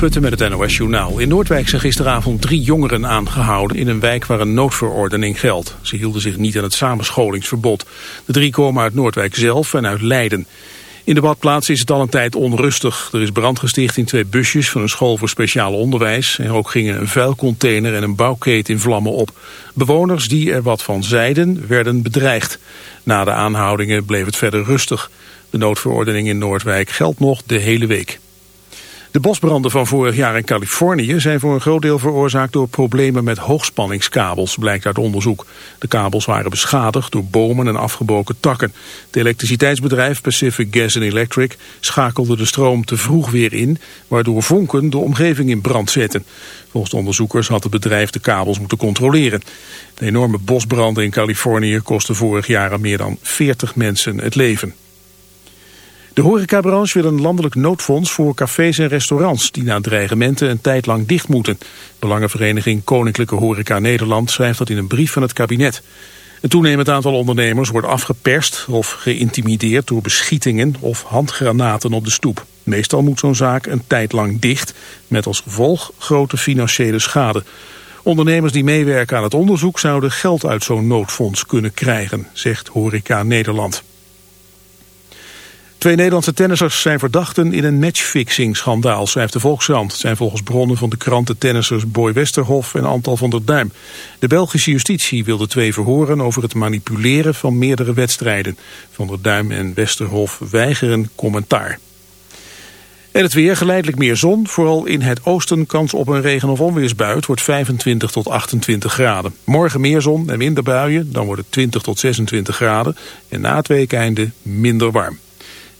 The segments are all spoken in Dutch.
Putten met het NOS Journaal. In Noordwijk zijn gisteravond drie jongeren aangehouden... in een wijk waar een noodverordening geldt. Ze hielden zich niet aan het samenscholingsverbod. De drie komen uit Noordwijk zelf en uit Leiden. In de badplaats is het al een tijd onrustig. Er is brand gesticht in twee busjes van een school voor speciaal onderwijs. En ook gingen een vuilcontainer en een bouwkeet in vlammen op. Bewoners die er wat van zeiden, werden bedreigd. Na de aanhoudingen bleef het verder rustig. De noodverordening in Noordwijk geldt nog de hele week. De bosbranden van vorig jaar in Californië zijn voor een groot deel veroorzaakt door problemen met hoogspanningskabels, blijkt uit onderzoek. De kabels waren beschadigd door bomen en afgebroken takken. Het elektriciteitsbedrijf Pacific Gas Electric schakelde de stroom te vroeg weer in, waardoor vonken de omgeving in brand zetten. Volgens de onderzoekers had het bedrijf de kabels moeten controleren. De enorme bosbranden in Californië kosten vorig jaar meer dan 40 mensen het leven. De horecabranche wil een landelijk noodfonds voor cafés en restaurants... die na dreigementen een tijd lang dicht moeten. Belangenvereniging Koninklijke Horeca Nederland schrijft dat in een brief van het kabinet. Een toenemend aantal ondernemers wordt afgeperst of geïntimideerd... door beschietingen of handgranaten op de stoep. Meestal moet zo'n zaak een tijd lang dicht... met als gevolg grote financiële schade. Ondernemers die meewerken aan het onderzoek... zouden geld uit zo'n noodfonds kunnen krijgen, zegt Horeca Nederland. Twee Nederlandse tennissers zijn verdachten in een matchfixing-schandaal, schrijft de Volkskrant. Het zijn volgens bronnen van de kranten tennissers Boy Westerhof en Antal van der Duim. De Belgische justitie wil de twee verhoren over het manipuleren van meerdere wedstrijden. Van der Duim en Westerhof weigeren commentaar. En het weer, geleidelijk meer zon. Vooral in het oosten kans op een regen- of onweersbui. Het wordt 25 tot 28 graden. Morgen meer zon en minder buien. Dan wordt het 20 tot 26 graden. En na het weekeinde minder warm.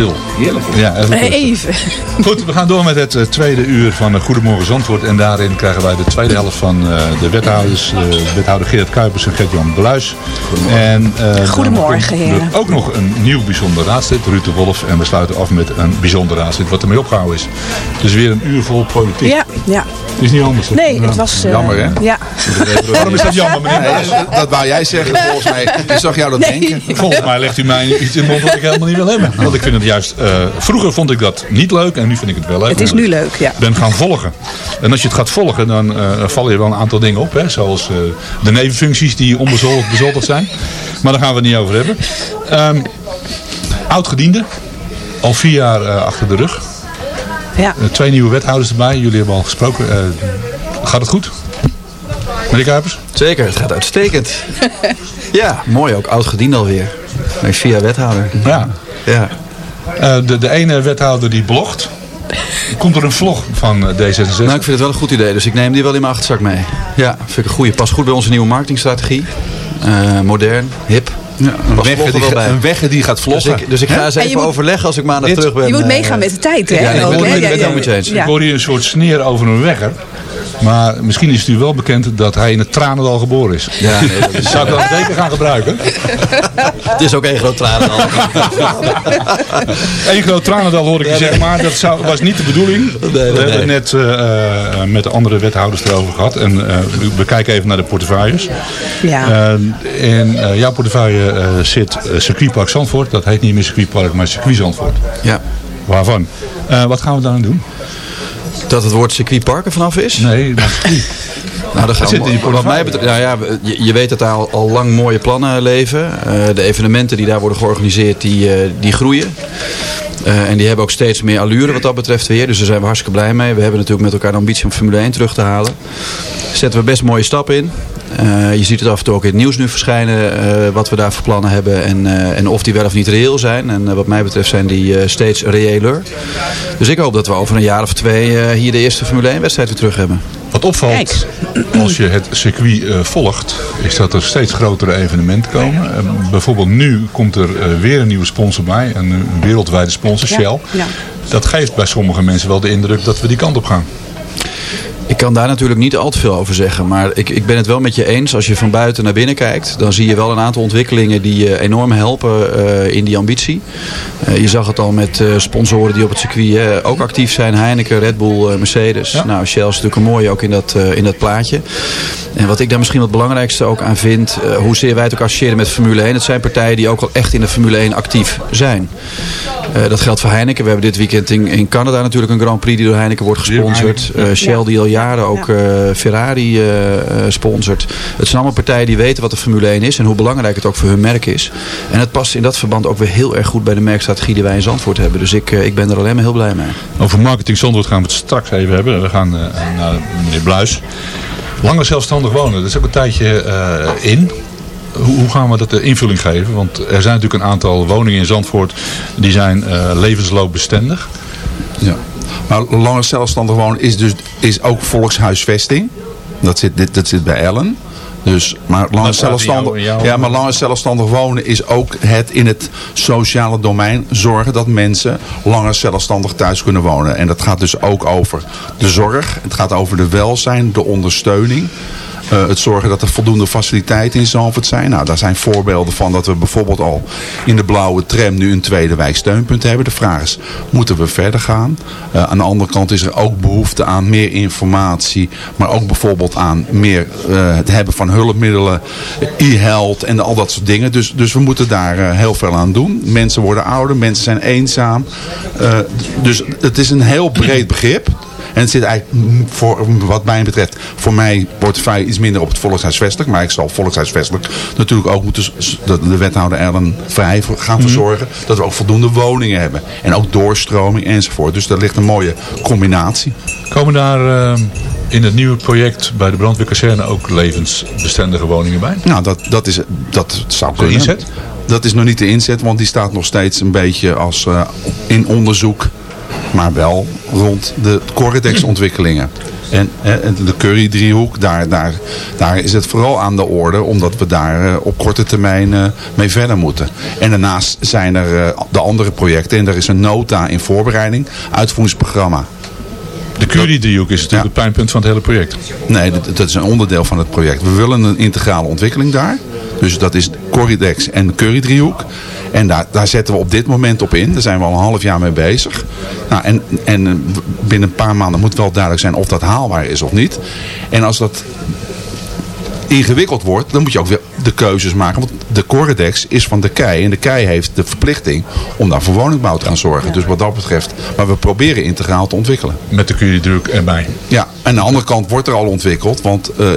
Stil. Heerlijk. Ja, even rustig. Even. Goed, we gaan door met het eh, tweede uur van uh, Goedemorgen Zandvoort. En daarin krijgen wij de tweede helft van eh, de wethouders. eh, wethouder Geert Kuipers en Gert-Jan Bluis. En, eh, Goedemorgen, heren. er Ook nog een nieuw bijzonder raadslid, Ruud de Wolf. En we sluiten af met een bijzonder raadslid wat ermee opgehouden is. Dus weer een uur vol politiek. Ja, ja. Het is niet anders. hè? Nee, het was... eh, Jammer, hè? Ja. Waarom is dat jammer, meneer Nee, dat, dat wou jij zeggen volgens mij. Ik zag jou dat Nee. denken. Volgens mij legt u mij iets in de mond wat ik helemaal niet wil hebben. Want ik vind het juist... eh, vroeger vond ik dat niet leuk en nu vind ik het wel leuk. Het is nu leuk, ja. Ik ben gaan volgen. En als je het gaat volgen, dan eh vallen je wel een aantal dingen op. Hè? Zoals eh, de nevenfuncties die onbezoldigd bezoldigd zijn. Maar daar gaan we het niet over hebben. Ehm Oud-gediende. Al vier jaar eh, achter de rug. Ja. Eh, twee nieuwe wethouders erbij. Jullie hebben al gesproken. Eh, gaat het goed? Meneer Kuipers? Zeker, het gaat uitstekend. ja, mooi ook. Oud gediend alweer. Nee, via wethouder. Ja. Ja. Eh, de, de ene wethouder die blogt. Komt er een vlog van eh, D66? Nou, ik vind het wel een goed idee, dus ik neem die wel in mijn achterzak mee. Ja, vind ik een goede. Past goed bij onze nieuwe marketingstrategie. Eh, modern, hip. Ja, een, vloggen die, een wegger die gaat Dus vloggen. ik, dus ik ga eens even moet- overleggen als ik maandag Dit- terug ben. Je moet meegaan met de tijd, hè? ja, ik hoor het met je eens. ja. Ik hoorde hier een soort sneer over een wegger. Maar misschien is het u wel bekend dat hij in het Tranendal geboren is. Ja, nee, dat is, Zou ik dat zeker gaan gebruiken? het is ook één groot tranen al. Eén groot Tranendal hoor ik je zeggen, maar dat zou, was niet de bedoeling. nee, we hebben nee. het net eh, eh, met de andere wethouders erover gehad. En eh, we- kijken even naar de portefeuilles. Ja. Eh, in eh, jouw portefeuille eh, zit circuitpark Zandvoort. Dat heet niet meer circuitpark, maar circuit Zandvoort. Ja. Waarvan? Eh, wat gaan we dan doen? Dat het woord circuitpark er vanaf is? Nee, dat is. Nou, dan gaan zit we, wat mij betreft, nou ja, je, je weet dat daar al, al lang mooie plannen leven. Eh, de evenementen die daar worden georganiseerd, die, eh, die groeien. Eh, en die hebben ook steeds meer allure wat dat betreft weer. Dus daar zijn we hartstikke blij mee. We hebben natuurlijk met elkaar de ambitie om Formule 1 terug te halen. Zetten we best mooie stappen in. Eh, je ziet het af en toe ook in het nieuws nu verschijnen eh, wat we daar voor plannen hebben en, eh, en of die wel of niet reëel zijn. En eh, wat mij betreft zijn die eh, steeds reëler. Dus ik hoop dat we over een jaar of twee eh, hier de eerste Formule 1 wedstrijd weer terug hebben. Wat opvalt als je het circuit eh, volgt, is dat er steeds grotere evenementen komen. Bijvoorbeeld nu komt er eh, weer een nieuwe sponsor bij, een, een wereldwijde sponsor, Ja, Shell. ja. Dat geeft bij sommige mensen wel de indruk dat we die kant op gaan. Ik kan daar natuurlijk niet al te veel over zeggen. Maar ik, ik ben het wel met je eens. Als je van buiten naar binnen kijkt. Dan zie je wel een aantal ontwikkelingen die je enorm helpen eh, in die ambitie. Eh, je zag het al met eh, sponsoren die op het circuit ook actief zijn. Heineken, Red Bull, Mercedes. Nou, Shell is natuurlijk een mooie ook in dat, in dat plaatje. En wat ik daar misschien het belangrijkste ook aan vind. hoezeer wij het ook associëren met Formule 1. Het zijn partijen die ook al echt in de Formule 1 actief zijn. Dat geldt voor Heineken. We hebben dit weekend in, in Canada natuurlijk een Grand Prix die door Heineken wordt gesponsord. Shell die al jaren ook eh, Ferrari eh, eh, sponsort. Het zijn allemaal partijen die weten wat de Formule 1 is en hoe belangrijk het ook voor hun merk is. En het past in dat verband ook weer heel erg goed bij de merkstrategie die wij in Zandvoort hebben. Dus ik, eh, ik ben er alleen maar heel blij mee. Over marketing Zandvoort gaan we het straks even hebben. We gaan eh, naar meneer Bluis. Langer zelfstandig wonen, dat is ook een tijdje eh, in. Hoe, hoe gaan we dat de invulling geven? Want er zijn natuurlijk een aantal woningen in Zandvoort die zijn eh, levensloopbestendig. Ja. Maar langer zelfstandig wonen is dus is ook volkshuisvesting. Dat zit, dit, dat zit bij Ellen. Dus, maar langer, zelfstandig, jou- in jou- ja, maar langer zelfstandig wonen is ook het in het sociale domein zorgen dat mensen langer zelfstandig thuis kunnen wonen. En dat gaat dus ook over de zorg, het gaat over de welzijn, de ondersteuning. Eh, het zorgen dat er voldoende faciliteiten in Zandvoort zijn. Nou, daar zijn voorbeelden van dat we bijvoorbeeld al in de blauwe tram nu een tweede wijksteunpunt hebben. De vraag is, moeten we verder gaan? Eh, aan de andere kant is er ook behoefte aan meer informatie. Maar ook bijvoorbeeld aan meer eh, het hebben van hulpmiddelen, e-health en al dat soort dingen. Dus, dus we moeten daar heel veel aan doen. Mensen worden ouder, mensen zijn eenzaam. Dus het is een heel breed begrip. En het zit eigenlijk, voor, wat mij betreft, voor mij portefeuille iets minder op het volkshuisvestelijk. Maar ik zal volkshuisvestelijk natuurlijk ook moeten, de, de wethouder Ellen vrij voor- gaan verzorgen. Dat we ook voldoende woningen hebben. En ook doorstroming enzovoort. Dus daar ligt een mooie combinatie. Komen daar eh, in het nieuwe project bij de brandweerkazerne ook levensbestendige woningen bij? Nou, dat, dat, is, dat zou De kunnen. inzet? Dat is nog niet de inzet, want die staat nog steeds een beetje als eh, in onderzoek. Maar wel rond de Corredex ontwikkelingen. En, en de Curry-driehoek, daar, daar, daar is het vooral aan de orde. Omdat we daar eh, op korte termijn eh, mee verder moeten. En daarnaast zijn er eh, de andere projecten. En er is een nota in voorbereiding. Uitvoeringsprogramma. De Curie-driehoek is natuurlijk het pijnpunt van het hele project. Nee, dat, dat is een onderdeel van het project. We willen een integrale ontwikkeling daar. Dus dat is Corridex en de Curry-driehoek. En daar, daar zetten we op dit moment op in. Daar zijn we al een half jaar mee bezig. Nou, en, en binnen een paar maanden moet wel duidelijk zijn of dat haalbaar is of niet. En als dat ingewikkeld wordt, dan moet je ook weer de keuzes maken. Want de Corridex is van de KEI. En de KEI heeft de verplichting om daar voor woningbouw te gaan zorgen. Dus wat dat betreft, maar we proberen integraal te ontwikkelen. Met de Curie-driehoek erbij. Ja, en aan de andere kant wordt er al ontwikkeld. Want eh,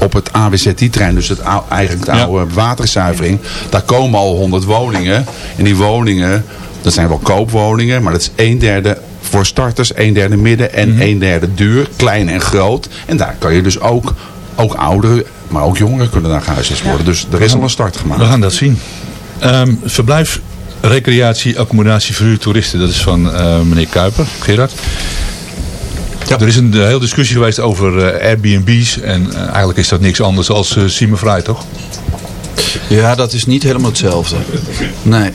op het AWZT-trein, dus het ou- eigenlijk de Ja. oude waterzuivering, daar komen al 100 woningen. En die woningen, dat zijn wel koopwoningen, maar dat is een derde voor starters, een derde midden en een derde duur, klein en groot. En daar kan je dus ook, ook ouderen, maar ook jongeren kunnen daar gehuisvest worden. Dus er is al een start We gemaakt. gaan dat zien. Ehm, verblijf, recreatie, accommodatie, verhuur, toeristen. Dat is van eh, meneer Kuiper, Gerard. Er is een eh, hele discussie geweest over eh, Airbnb's. En eh, eigenlijk is dat niks anders als uh, Siemenvrij, toch? Ja, dat is niet helemaal hetzelfde. Nee.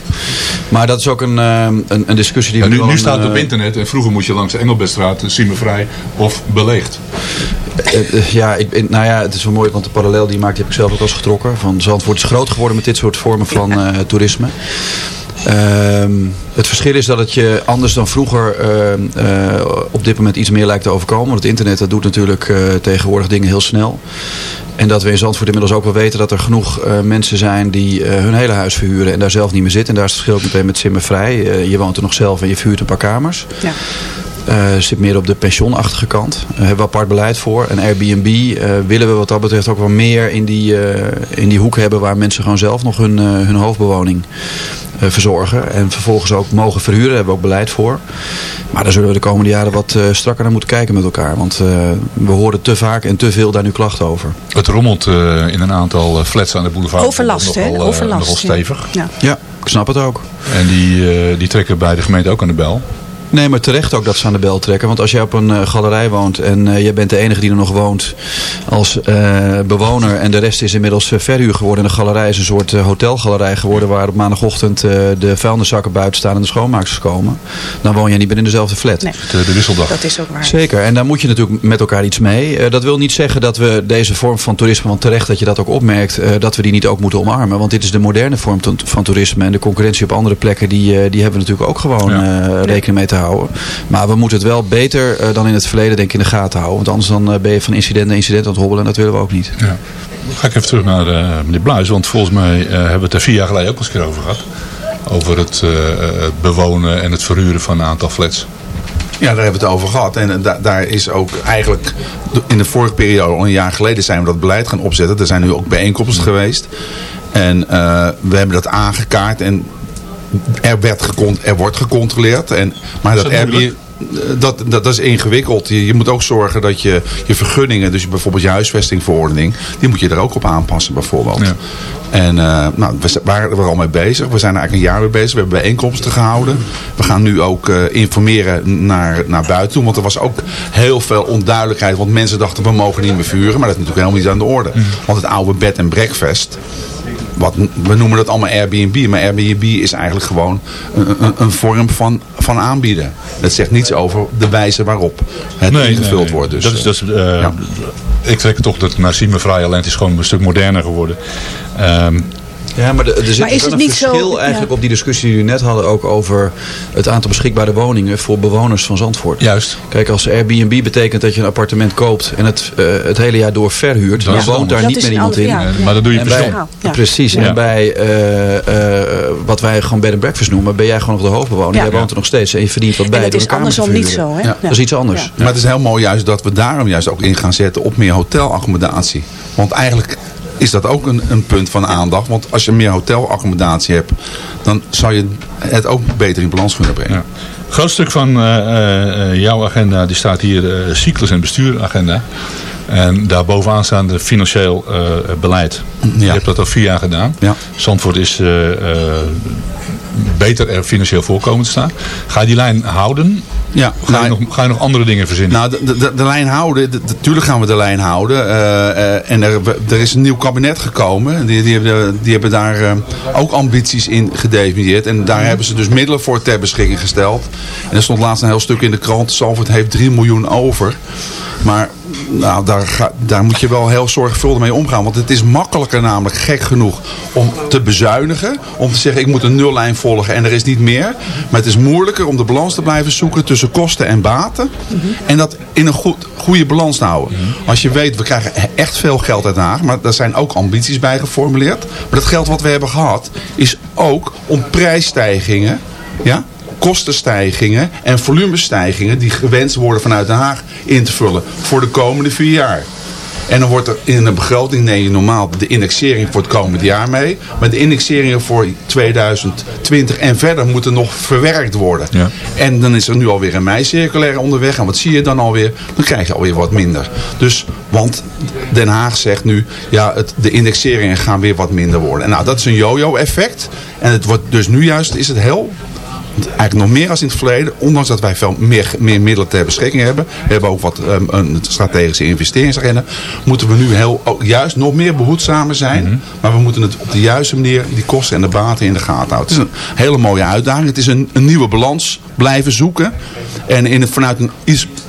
Maar dat is ook een, een, een discussie die Ja, we nu, nu staat het op internet. En vroeger moest je langs de Engelbertstraat, Siemenvrij of beleegd. Ja, ik, nou ja, het is wel mooi, want de parallel die je maakt, die heb ik zelf ook al eens getrokken. Van Zandvoort is groot geworden met dit soort vormen van toerisme. Ehm, het verschil is dat het je anders dan vroeger ehm, eh, op dit moment iets meer lijkt te overkomen. Want het internet dat doet natuurlijk eh, tegenwoordig dingen heel snel. En dat we in Zandvoort inmiddels ook wel weten dat er genoeg eh, mensen zijn die hun hele huis verhuren en daar zelf niet meer zitten. En daar is het verschil meteen met Simmervrij. Eh, je woont er nog zelf en je verhuurt een paar kamers. Ja. Eh, zit meer op de pensioenachtige kant. Daar hebben we apart beleid voor. En Airbnb eh, willen we wat dat betreft ook wel meer in die, eh, in die hoek hebben waar mensen gewoon zelf nog hun, eh, hun hoofdbewoning eh, verzorgen. En vervolgens ook mogen verhuren. Daar hebben we ook beleid voor. Maar daar zullen we de komende jaren wat eh, strakker naar moeten kijken met elkaar. Want eh, we horen te vaak en te veel daar nu klachten over. Het rommelt eh, in een aantal eh, flats aan de boulevard. Overlast, hè? Eh, Overlast. nogal ja. stevig. Ja. Ja, ik snap het ook. En die, eh, die trekken bij de gemeente ook aan de bel. Nee, maar terecht ook dat ze aan de bel trekken. Want als jij op een eh, galerij woont en eh, jij bent de enige die er nog woont als eh, bewoner en de rest is inmiddels verhuur geworden. En de galerij is een soort eh, hotelgalerij geworden waar op maandagochtend eh, de vuilniszakken buiten staan en de schoonmaaksters komen. Dan woon je niet meer in dezelfde flat. Nee, De, de wisseldag. dat is ook waar. Zeker, en daar moet je natuurlijk met elkaar iets mee. Eh, dat wil niet zeggen dat we deze vorm van toerisme, want terecht dat je dat ook opmerkt, eh, dat we die niet ook moeten omarmen. Want dit is de moderne vorm van toerisme en de concurrentie op andere plekken, die, eh, die hebben we natuurlijk ook gewoon Ja. eh, rekening mee te houden. Maar we moeten het wel beter eh, dan in het verleden denk ik in de gaten houden. Want anders dan eh, ben je van incident naar incident aan het hobbelen en dat willen we ook niet. Ja. Dan ga ik even terug naar eh, meneer Bluis. Want volgens mij eh, hebben we het er vier jaar geleden ook eens een keer over gehad. Over het, eh, het bewonen en het verhuren van een aantal flats. Ja, daar hebben we het over gehad. En da- daar is ook eigenlijk in de vorige periode, al een jaar geleden, zijn we dat beleid gaan opzetten. Er zijn nu ook bijeenkomsten geweest. En eh, we hebben dat aangekaart en er, werd gecon- er wordt gecontroleerd. En, maar Is dat, dat Airbnb- moeilijk? dat, dat, dat is ingewikkeld. Je, je moet ook zorgen dat je je vergunningen, dus bijvoorbeeld je huisvestingverordening, die moet je er ook op aanpassen bijvoorbeeld. Ja. En eh, nou, we waren er al mee bezig. We zijn er eigenlijk een jaar mee bezig. We hebben bijeenkomsten gehouden. We gaan nu ook eh, informeren naar, naar buiten toe. Want er was ook heel veel onduidelijkheid. Want mensen dachten we mogen niet meer vuren. Maar dat is natuurlijk helemaal niet aan de orde. Want het oude bed en breakfast. Wat, we noemen dat allemaal Airbnb. Maar Airbnb is eigenlijk gewoon een, een, een vorm van, van aanbieden. Dat zegt niets over de wijze waarop het ingevuld wordt. Dus, dat is, dat is, eh, ja. Ik trek toch dat naar Siemenvrij alleen. Het is gewoon een stuk moderner geworden. Ehm, Ja, maar er, er zit Maar is wel het een niet zo- verschil eigenlijk ja. op die discussie die we net hadden ook over het aantal beschikbare woningen voor bewoners van Zandvoort. juist. Kijk, als Airbnb betekent dat je een appartement koopt en het eh, het hele jaar door verhuurt, dan woont daar Dat niet meer iemand in. ja. Maar dat doe je En bij. Precies. Ja. En bij eh, eh, wat wij gewoon bed and breakfast noemen, ben jij gewoon nog de hoofdbewoner. Ja. Jij woont er nog steeds en je verdient wat bij En dat door is andersom niet zo. Hè? Ja. Dat is iets anders. Ja. Maar het is heel mooi juist dat we daarom juist ook in gaan zetten op meer hotelaccommodatie. Want eigenlijk is dat ook een, een punt van aandacht. Want als je meer hotelaccommodatie hebt, dan zou je het ook beter in balans kunnen brengen. Ja. Een groot stuk van eh, eh, jouw agenda die staat hier eh, cyclus- en bestuuragenda. En daarbovenaan staan de financieel beleid. Je hebt dat al vier jaar gedaan. Ja. Zandvoort is beter er financieel voor komen te staan. Ga je die lijn houden? Ja, Ga je, nou, nog, ga je nog andere dingen verzinnen? Nou, de, de, de lijn houden, de- natuurlijk gaan we de lijn houden. Eh, eh, en er, er is een nieuw kabinet gekomen. Die, die, hebben, die hebben daar eh, ook ambities in gedefinieerd. En daar hebben ze dus middelen voor ter beschikking gesteld. En er stond laatst een heel stuk in de krant. Zalvoort heeft 3 miljoen over. Maar nou, daar, daar moet je wel heel zorgvuldig mee omgaan. Want het is makkelijker namelijk, gek genoeg, om te bezuinigen. Om te zeggen, ik moet een nullijn volgen en er is niet meer. Maar het is moeilijker om de balans te blijven zoeken tussen kosten en baten. En dat in een goed, goede balans te houden. Als je weet, we krijgen echt veel geld uit Haag. Maar daar zijn ook ambities bij geformuleerd. Maar dat geld wat we hebben gehad, is ook om prijsstijgingen... Ja, kostenstijgingen en volumestijgingen die gewenst worden vanuit Den Haag in te vullen voor de komende vier jaar. En dan wordt er in een begroting neem je normaal de indexering voor het komende jaar mee. Maar de indexeringen voor 2020 en verder moeten nog verwerkt worden. Ja. En dan is er nu alweer een meicirculaire onderweg. En wat zie je dan alweer? Dan krijg je alweer wat minder. Dus, want Den Haag zegt nu, ja, het, de indexeringen gaan weer wat minder worden. En nou, dat is een yo-yo effect. En het wordt dus nu juist, is het heel eigenlijk nog meer als in het verleden. Ondanks dat wij veel meer, meer middelen ter beschikking hebben. We hebben ook wat um, een strategische investeringsagenda. Moeten we nu heel, juist nog meer behoedzamer zijn. Maar we moeten het op de juiste manier, die kosten en de baten in de gaten houden. Het is een hele mooie uitdaging. Het is een, een nieuwe balans blijven zoeken. En in het, vanuit een,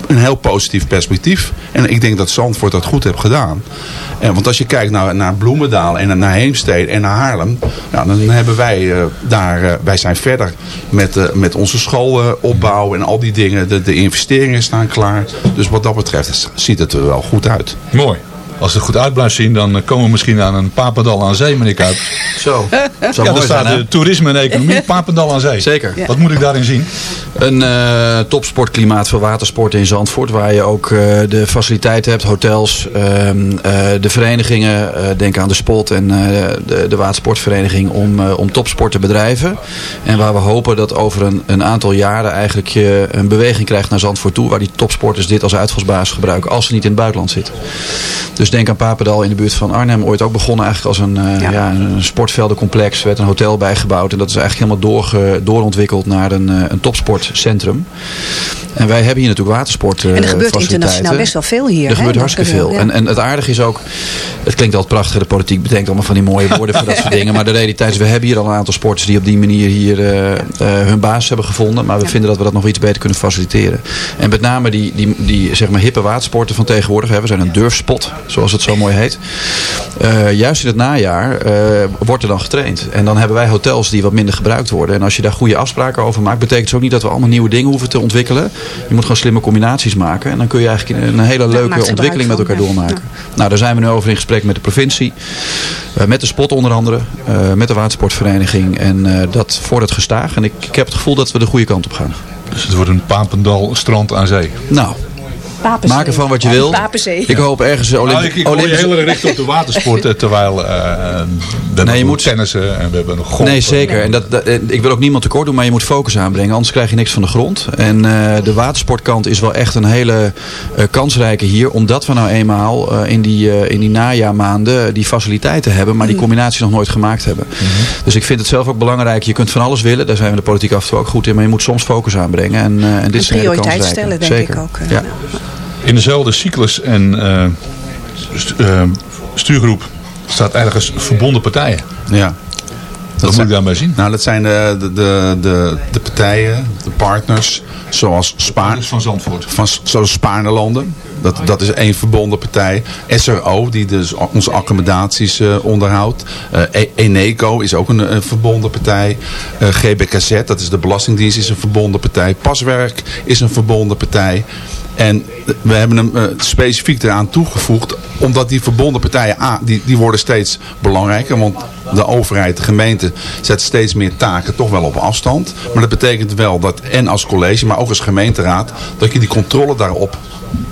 een heel positief perspectief. En ik denk dat Zandvoort dat goed heeft gedaan. En, want als je kijkt naar, naar Bloemendaal en naar Heemstede en naar Haarlem. Ja, dan hebben wij eh, daar, eh, wij zijn verder met, eh, met onze schoolopbouw en al die dingen. De, de investeringen staan klaar. Dus wat dat betreft ziet het er wel goed uit. Mooi. Als het goed uit blijft zien, dan eh, komen we misschien aan een Papendal aan zee, meneer Kuip. Zo, zou Ja, daar staat zijn eh, toerisme en economie, Papendal aan zee. Zeker. Wat moet ik daarin zien? Een eh, topsportklimaat voor watersport in Zandvoort. Waar je ook eh, de faciliteiten hebt, hotels, ehm, eh, de verenigingen. eh, denk aan de sport en eh, de, de watersportvereniging om, om topsport te bedrijven. En waar we hopen dat over een, een aantal jaren eigenlijk je een beweging krijgt naar Zandvoort toe. Waar die topsporters dit als uitvalsbasis gebruiken als ze niet in het buitenland zitten. Dus denk aan Papendal in de buurt van Arnhem. Ooit ook begonnen eigenlijk als een, eh, Ja. ja. een sportveldencomplex. Er werd een hotel bijgebouwd. En dat is eigenlijk helemaal doorge, doorontwikkeld naar een, eh, een topsportcentrum. En wij hebben hier natuurlijk watersport En er gebeurt faciliteiten. internationaal best wel veel hier. Er gebeurt dat hartstikke veel. ja. En, en het aardige is ook, het klinkt altijd prachtig, de politiek bedenkt allemaal van die mooie woorden voor dat soort dingen. Maar de realiteit is, we hebben hier al een aantal sporters die op die manier hier eh, eh, hun basis hebben gevonden. Maar we vinden dat we dat nog iets beter kunnen faciliteren. En met name die, die, die zeg maar hippe watersporten van tegenwoordig, hè, we zijn een durfspot, zoals het zo mooi heet. Eh, juist in het najaar eh, wordt er dan getraind. En dan hebben wij hotels die wat minder gebruikt worden. En als je daar goede afspraken over maakt, betekent het ook niet dat we allemaal nieuwe dingen hoeven te ontwikkelen. Je moet gewoon slimme combinaties maken. En dan kun je eigenlijk een hele leuke ontwikkeling met elkaar ja. doormaken. Nou, daar zijn we nu over in gesprek met de provincie. eh, met de spot onder andere. eh, met de watersportvereniging. En eh, dat vordert gestaag. En ik, ik heb het gevoel dat we de goede kant op gaan. Dus het wordt een Papendal strand aan zee. Nou, Papenzee. maak ervan wat je wil. Papenzee. Ik hoop ergens de Nou, ik, ik heel erg richten op de watersport, eh, terwijl eh, we hebben je nog moet- tennissen en we hebben nog golf. Nee, zeker. En dat, dat- ik wil ook niemand tekort doen, maar je moet focus aanbrengen. Anders krijg je niks van de grond. En eh, de watersportkant is wel echt een hele kansrijke hier. Omdat we nou eenmaal eh, in, die, in die najaarmaanden die faciliteiten hebben. Maar die combinatie nog nooit gemaakt hebben. Dus ik vind het zelf ook belangrijk. Je kunt van alles willen. Daar zijn we de politiek af en toe ook goed in. Maar je moet soms focus aanbrengen. En, eh, en dit is een hele prioriteit stellen, denk zeker. ik ook, Ja. In dezelfde cyclus en eh, eh, stuurgroep staat ergens verbonden partijen. Ja. Wat moet ik daarmee zien? Nou, dat zijn de, de, de, de, de partijen, de partners, zoals Spaar, van Zandvoort. van, zoals Spaarnelanden. Dat, dat is één verbonden partij. SRO, die dus onze accommodaties eh, onderhoudt. E- Eneco is ook een, een verbonden partij. Eh, GBKZ, dat is de Belastingdienst, is een verbonden partij. Paswerk is een verbonden partij. En we hebben hem eh, specifiek eraan toegevoegd. Omdat die verbonden partijen, A, die, die worden steeds belangrijker. Want de overheid, de gemeente, zet steeds meer taken toch wel op afstand. Maar dat betekent wel dat, en als college, maar ook als gemeenteraad, dat je die controle daarop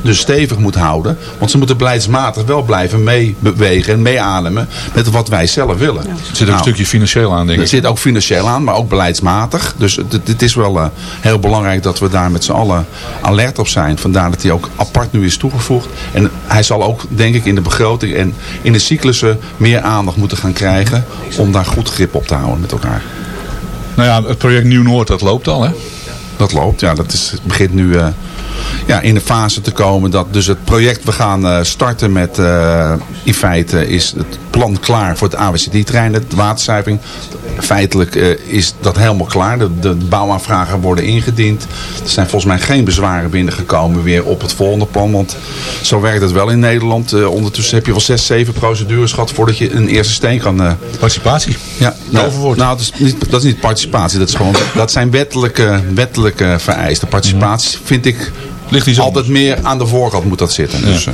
dus stevig moet houden. Want ze moeten beleidsmatig wel blijven meebewegen en meeademen met wat wij zelf willen. Er zit ook Nou, een stukje financieel aan, denk er ik. zit ook financieel aan, maar ook beleidsmatig. Dus het, het is wel eh, heel belangrijk dat we daar met z'n allen alert op zijn. Vandaar dat hij ook apart nu is toegevoegd. En hij zal ook, denk ik, in de begroting en in de cyclussen meer aandacht moeten gaan krijgen. Om daar goed grip op te houden met elkaar. Nou ja, het project Nieuw-Noord, dat loopt al hè? Dat loopt, ja. Dat is, het begint nu eh, ja, in de fase te komen. Dat dus het project, we gaan eh, starten met, eh, in feite is het plan klaar voor het AWCD-trein, de waterzuiving. Feitelijk eh, is dat helemaal klaar. De, de bouwaanvragen worden ingediend. Er zijn volgens mij geen bezwaren binnengekomen weer op het volgende plan. Want zo werkt het wel in Nederland. Eh, ondertussen heb je wel zes, zeven procedures gehad voordat je een eerste steen kan... eh, Participatie. ja, nou, nou dat, is niet, dat is niet participatie. Dat, is gewoon, dat zijn wettelijke, wettelijke vereisten. Participatie vind ik Ligt altijd meer aan de voorkant moet dat zitten. Dus,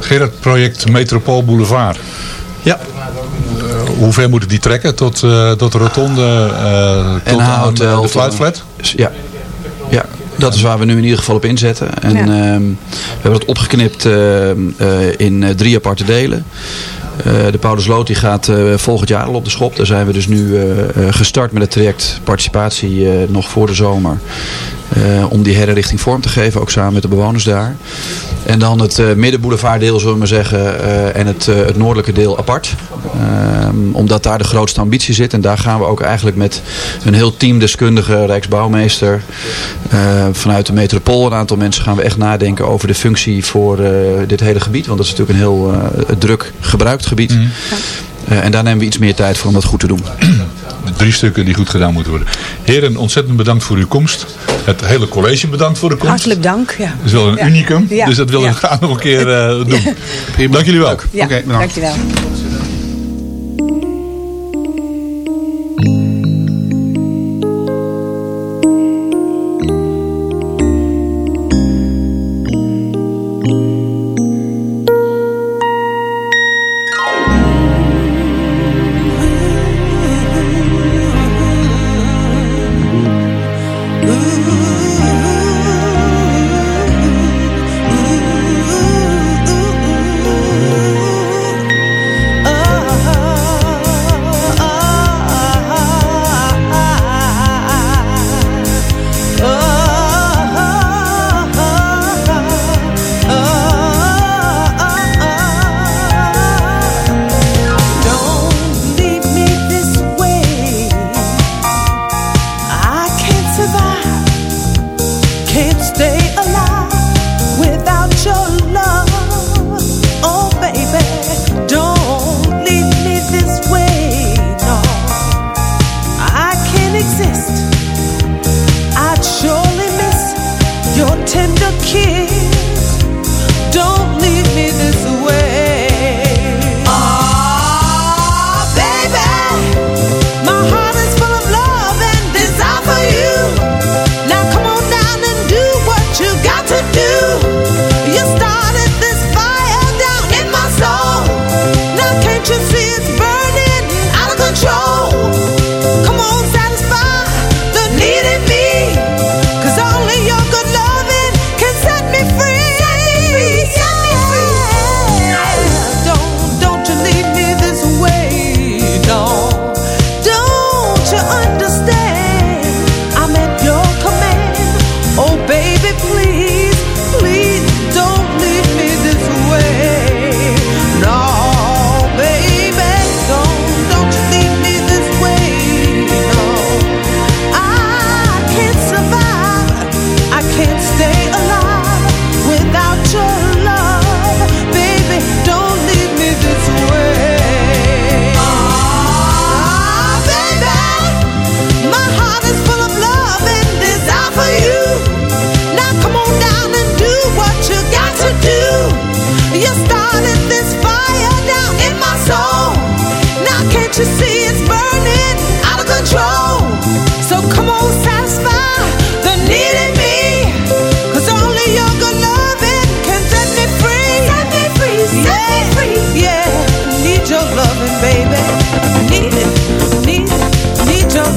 Gerard, project Metropool Boulevard. Ja. Eh, hoe ver moet ik die trekken? Tot, eh, tot de rotonde, eh tot NH aan Hotel, de fluitflat? Ja. ja, dat is waar we nu in ieder geval op inzetten. En Ja. ehm, we hebben het opgeknipt ehm, eh, in eh, drie aparte delen. Eh, de Paulusloot die gaat eh, volgend jaar al op de schop. Daar zijn we dus nu eh, gestart met het traject participatie nog voor de zomer. Om die herinrichting vorm te geven, ook samen met de bewoners daar. En dan het middenboulevarddeel, zullen we maar zeggen, en het, het noordelijke deel apart. Ehm, omdat daar de grootste ambitie zit. En daar gaan we ook eigenlijk met een heel team deskundige, Rijksbouwmeester, vanuit de metropool, een aantal mensen gaan we echt nadenken over de functie voor dit hele gebied. Want dat is natuurlijk een heel druk gebruikt gebied. Eh, en daar nemen we iets meer tijd voor om dat goed te doen. Drie stukken die goed gedaan moeten worden. Heren, ontzettend bedankt voor uw komst. Het hele college bedankt voor de komst. Hartelijk dank. Ja. Dat is wel een Ja. unicum, Ja. dus dat willen we graag nog een keer eh, doen. Dank jullie wel. Ja, bedankt. dankjewel. Don't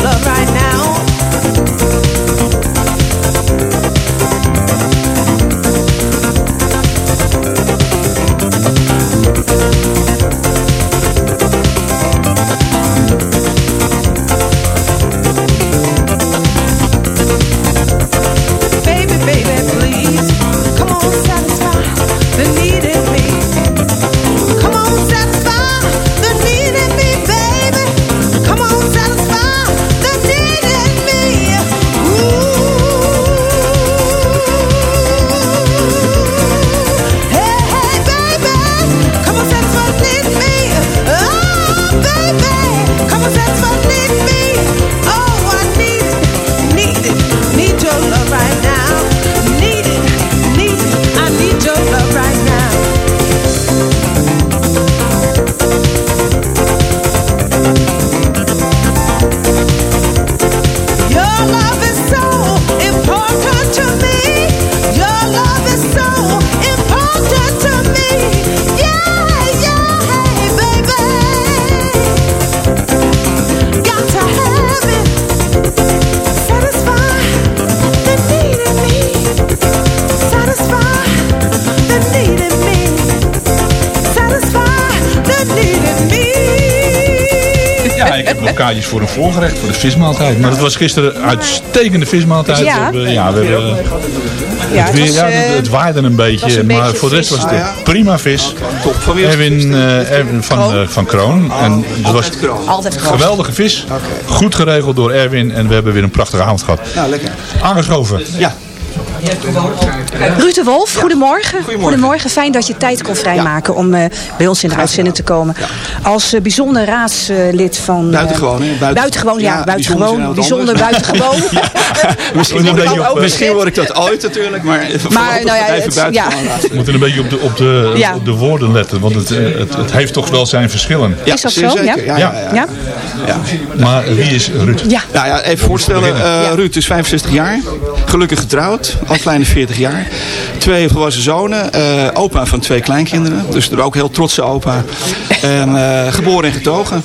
love right now. Vismaaltijd. Maar het was gisteren een uitstekende vismaaltijd. Ja. We hebben, ja, we hebben, Ja, het, het weer, was, ja, eh, het, het waaide een beetje, een maar beetje voor de rest was het Ah, ja. prima vis. Top. Van Erwin, eh, Erwin van, eh, van Kroon. En het was Kroon. Altijd kroon. geweldige vis. Goed geregeld door Erwin. En we hebben weer een prachtige avond gehad. Nou, lekker. Aangeschoven. Ja. Ruud de Wolf, goedemorgen. goedemorgen. Fijn dat je tijd kon vrijmaken om eh, bij ons in de uitzending te komen. Als eh, bijzonder raadslid van... eh, Buitengewoon, hè? Buiten- buitengewoon, ja. Buitengewoon. bijzonder buitengewoon. Misschien, word ik, op, misschien word ik dat ooit natuurlijk, maar, Maar, nou ja, even het- buiten ja. We moeten een beetje op de, op de, Ja. op de woorden letten. Want het, het, het heeft toch wel zijn verschillen. Ja, Is dat zo? Ja? Ja, ja, ja. Ja? ja. Maar wie is Ruud? Ja. Nou ja, even voorstellen. eh, Ruud is 65 jaar. Gelukkig getrouwd. Al kleine 40 jaar. Twee volwassen zonen. eh, opa van twee kleinkinderen. Dus er ook heel trotse opa. En eh, geboren en getogen.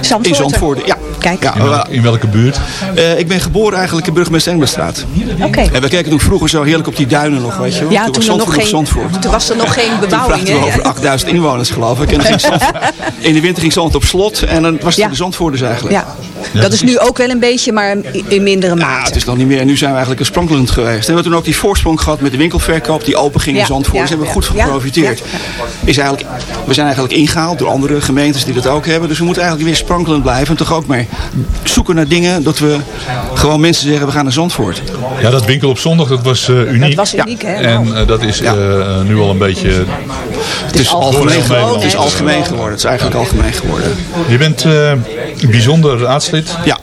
Zandvoort. In Zandvoort. Ja. Kijk. Ja, In, welke, in welke buurt? eh, ik ben geboren eigenlijk in Burgemeester Engelstraat. Oké. En we keken toen vroeger zo heerlijk op die duinen nog, weet je wel. Ja, toen, was er nog Zandvoort nog geen, toen was er nog geen Toen bebouwing. praten we over 8000 inwoners geloof ik. En dan ging Zandvoort- in de winter ging Zandvoort op slot. En dan was het Ja. de Zandvoorters eigenlijk. Ja. Dat is nu ook wel een beetje, maar in mindere Ja, mate. het is nog niet meer. En nu zijn we eigenlijk een sprankelend geweest. En we hebben toen ook die voorsprong gehad met de winkelverkoop die open ging in Ja, Zandvoort. ja. Daar hebben we goed Ja, geprofiteerd. ja. Is eigenlijk, we zijn eigenlijk ingehaald door andere gemeentes die dat ook hebben. Dus we moeten eigenlijk weer sprankelend blijven. En toch ook maar zoeken naar dingen dat we gewoon mensen zeggen we gaan naar Zandvoort. Ja, dat winkel op zondag, dat was eh, uniek. Dat was uniek, hè? Nou, En eh, dat is eh, nu al een beetje... Het is al algemeen geworden. Het is algemeen geworden. Het is eigenlijk algemeen geworden. Je bent eh, bijzonder raadslid Ja.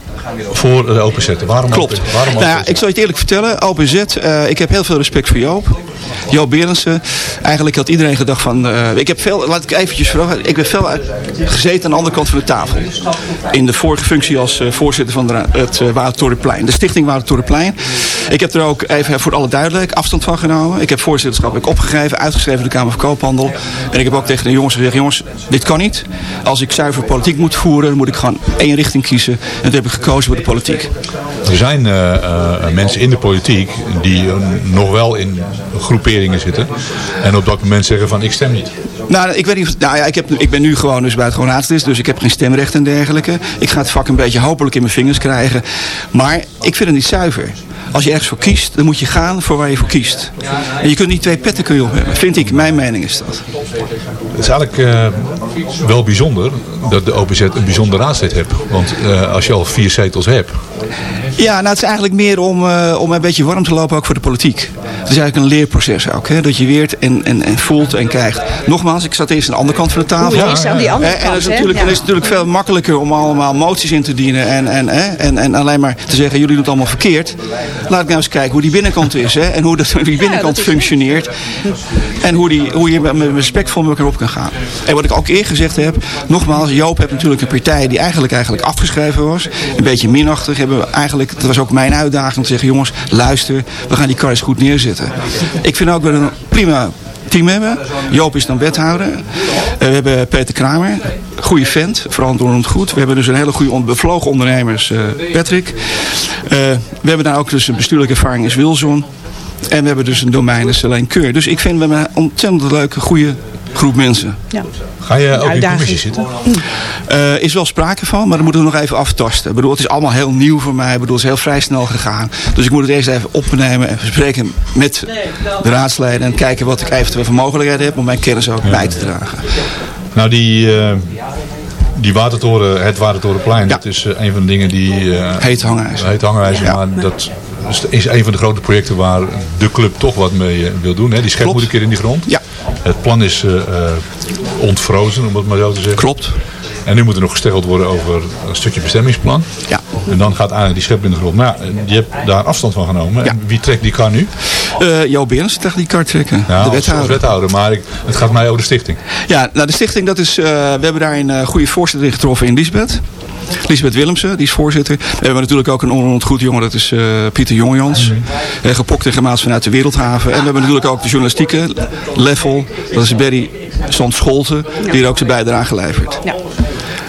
Voor de OPZ. Waarom Klopt. OPZ? Waarom Nou ja, ik zal je het eerlijk vertellen. OPZ, eh, ik heb heel veel respect voor Joop. Joop Berensen. Eigenlijk had iedereen gedacht van... eh, ik heb veel, laat ik eventjes vragen. Ik ben veel gezeten aan de andere kant van de tafel. In de vorige functie als eh, voorzitter van de, het uh, Watertorenplein. De stichting Watertorenplein. Ik heb er ook even voor alle duidelijkheid afstand van genomen. Ik heb voorzitterschap ik opgegeven, uitgeschreven de Kamer van Koophandel. En ik heb ook tegen de jongens gezegd, jongens, dit kan niet. Als ik zuiver politiek moet voeren, dan moet ik gewoon één richting kiezen. En toen heb ik gekozen voor de politiek. Er zijn eh, eh, mensen in de politiek die eh, nog wel in groeperingen zitten. En op dat moment zeggen van ik stem niet. Nou, ik weet niet. Nou ja, ik, heb, ik ben nu gewoon dus buitengewoon raadslid, dus ik heb geen stemrecht en dergelijke. Ik ga het vak een beetje hopelijk in mijn vingers krijgen. Maar ik vind het niet zuiver. Als je ergens voor kiest, dan moet je gaan voor waar je voor kiest. Je kunt niet twee petten kun je op hebben. Vind ik. Mijn mening is dat. Het is eigenlijk eh, wel bijzonder dat de OPZ een bijzonder raadslid heeft. Want eh, als je al vier zetels hebt. Ja, nou het is eigenlijk meer om, eh, om een beetje warm te lopen ook voor de politiek. Het is eigenlijk een leerproces ook. Hè? Dat je weert en, en, en voelt en krijgt. Nogmaals, ik zat eerst aan de andere kant van de tafel. Is aan die andere Hè, en kant, het is natuurlijk, Ja. dan is het natuurlijk veel makkelijker om allemaal moties in te dienen. En, en, hè, en, en alleen maar te zeggen, jullie doen het allemaal verkeerd. Laat ik nou eens kijken hoe die binnenkant is. Hè? En hoe dat, die binnenkant dat functioneert. En hoe, die, hoe je met respectvol met elkaar op kan gaan. En wat ik ook eerder gezegd heb. Nogmaals, Joop heeft natuurlijk een partij die eigenlijk, eigenlijk afgeschreven was. Een beetje minachtig. Hebben we eigenlijk, dat was ook mijn uitdaging om te zeggen. Jongens, luister. We gaan die kar eens goed neerzetten. Ik vind ook dat we een prima team hebben. Joop is dan wethouder. Eh, we hebben Peter Kramer. Goede vent, verantwoordend goed. We hebben dus een hele goede bevlogen ondernemers, eh, Patrick. Eh, we hebben daar ook dus een bestuurlijke ervaring is Wilson. En we hebben dus een domein, is Selijn Keur. Dus ik vind we een ontzettend leuke, goede groep mensen. Ja. Ga je ook in commissie zitten? Eh is wel sprake van, maar dan moeten we nog even aftasten. Ik bedoel, het is allemaal heel nieuw voor mij. Ik bedoel, het is heel vrij snel gegaan. Dus ik moet het eerst even opnemen en bespreken met de raadsleden. En kijken wat ik eventueel voor mogelijkheden heb om mijn kennis ook bij te dragen. Nou, die, eh, die watertoren, het Watertorenplein, dat is eh, een van de dingen die... eh Heet hangijzer. Heet hangijzer, Ja. maar dat is- is een van de grote projecten waar de club toch wat mee eh, wil doen. Hè? Die schep moet een keer in die grond. Ja. Het plan is eh, ontvrozen, om het maar zo te zeggen. Klopt. En nu moet er nog gesteggeld worden over een stukje bestemmingsplan. Ja. En dan gaat eigenlijk die schep in de grond. Maar ja, je hebt daar afstand van genomen. En wie trekt die kar nu? Eh Jo Berens tegen die kart trekken. Ja, de als wethouder. wethouder. Maar ik, het gaat mij over de stichting. Ja, nou de stichting, dat is, we hebben daar een goede voorzitter in getroffen in Lisbeth. Lisbeth Willemsen, die is voorzitter. We hebben natuurlijk ook een onontgoed jongen, dat is eh, Pieter Jongjans. Eh, gepokt en gemaakt vanuit de Wereldhaven. En we hebben natuurlijk ook de journalistieke level. Dat is Berry Sand Scholten, die hier ook zijn bijdrage levert. Ja.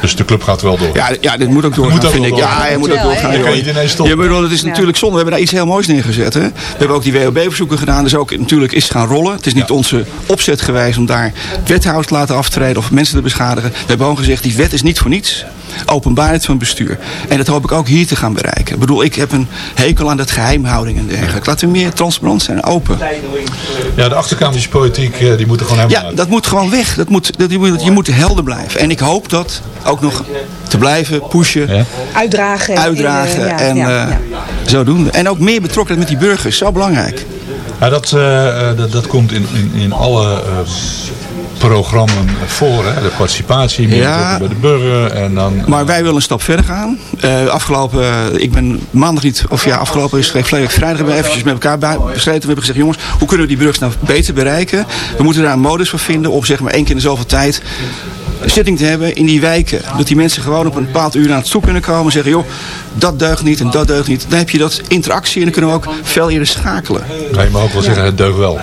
Dus de club gaat wel door. Ja, ja, dit moet ook doorgaan, Moet ook vind ik. Ja, doorgaan. je moet Moet ook doorgaan. hè? Je ineens stoppen. Ja, bedoel, het is natuurlijk zonde. We hebben daar iets heel moois neergezet. Hè? We hebben ook die WOB-verzoeken gedaan. Dus ook natuurlijk is het gaan rollen. Het is niet onze opzet geweest om daar wethouders te laten aftreden of mensen te beschadigen. We hebben gewoon gezegd, die wet is niet voor niets. Openbaarheid van bestuur. En dat hoop ik ook hier te gaan bereiken. Ik bedoel, ik heb een hekel aan dat geheimhouding en dergelijke. Laten we meer transparant zijn, open. Ja, de achterkamertjes politiek, eh, die moeten gewoon helemaal Ja, dat moet gewoon weg. Dat moet, dat, je, moet, je moet helder blijven. En ik hoop dat ook nog te blijven pushen, Uitdragen. uitdragen Ja, en ja, eh, zo doen. En ook meer betrokkenheid met die burgers, zo belangrijk. Ja, dat, eh, eh, dat, dat komt in, in, in alle eh, programma's voor. Hè? De participatie, meer Ja. bij de burger. En dan, Maar wij willen een stap verder gaan. Eh, afgelopen, ik ben maandag niet, of ja, afgelopen is het vrijdag, hebben we eventjes met elkaar besloten. We hebben gezegd, jongens, hoe kunnen we die burgers nou beter bereiken? We moeten daar een modus voor vinden om zeg maar één keer in de zoveel tijd zitting te hebben in die wijken. Dat die mensen gewoon op een bepaald uur aan het toe kunnen komen en zeggen, joh, dat deugt niet en dat deugt niet. Dan heb je dat interactie en dan kunnen we ook veel eerder schakelen. Ga je maar ook wel zeggen, het deugt wel.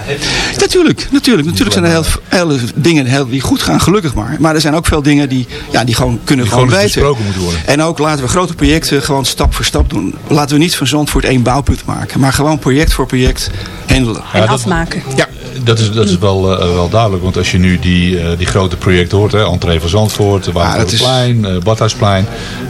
Natuurlijk, natuurlijk. Natuurlijk zijn er heel, heel dingen heel, die goed gaan, gelukkig maar. Maar er zijn ook veel dingen die, ja, die gewoon kunnen Die gewoon weten. besproken moeten worden. En ook laten we grote projecten gewoon stap voor stap doen. Laten we niet van Zandvoort één bouwpunt maken. Maar gewoon project voor project handelen. Dat- afmaken. Ja. Dat is, dat is wel, eh, wel duidelijk, want als je nu die, eh, die grote projecten hoort, hè, Entree van Zandvoort, Waterplein, is... Badhuisplein,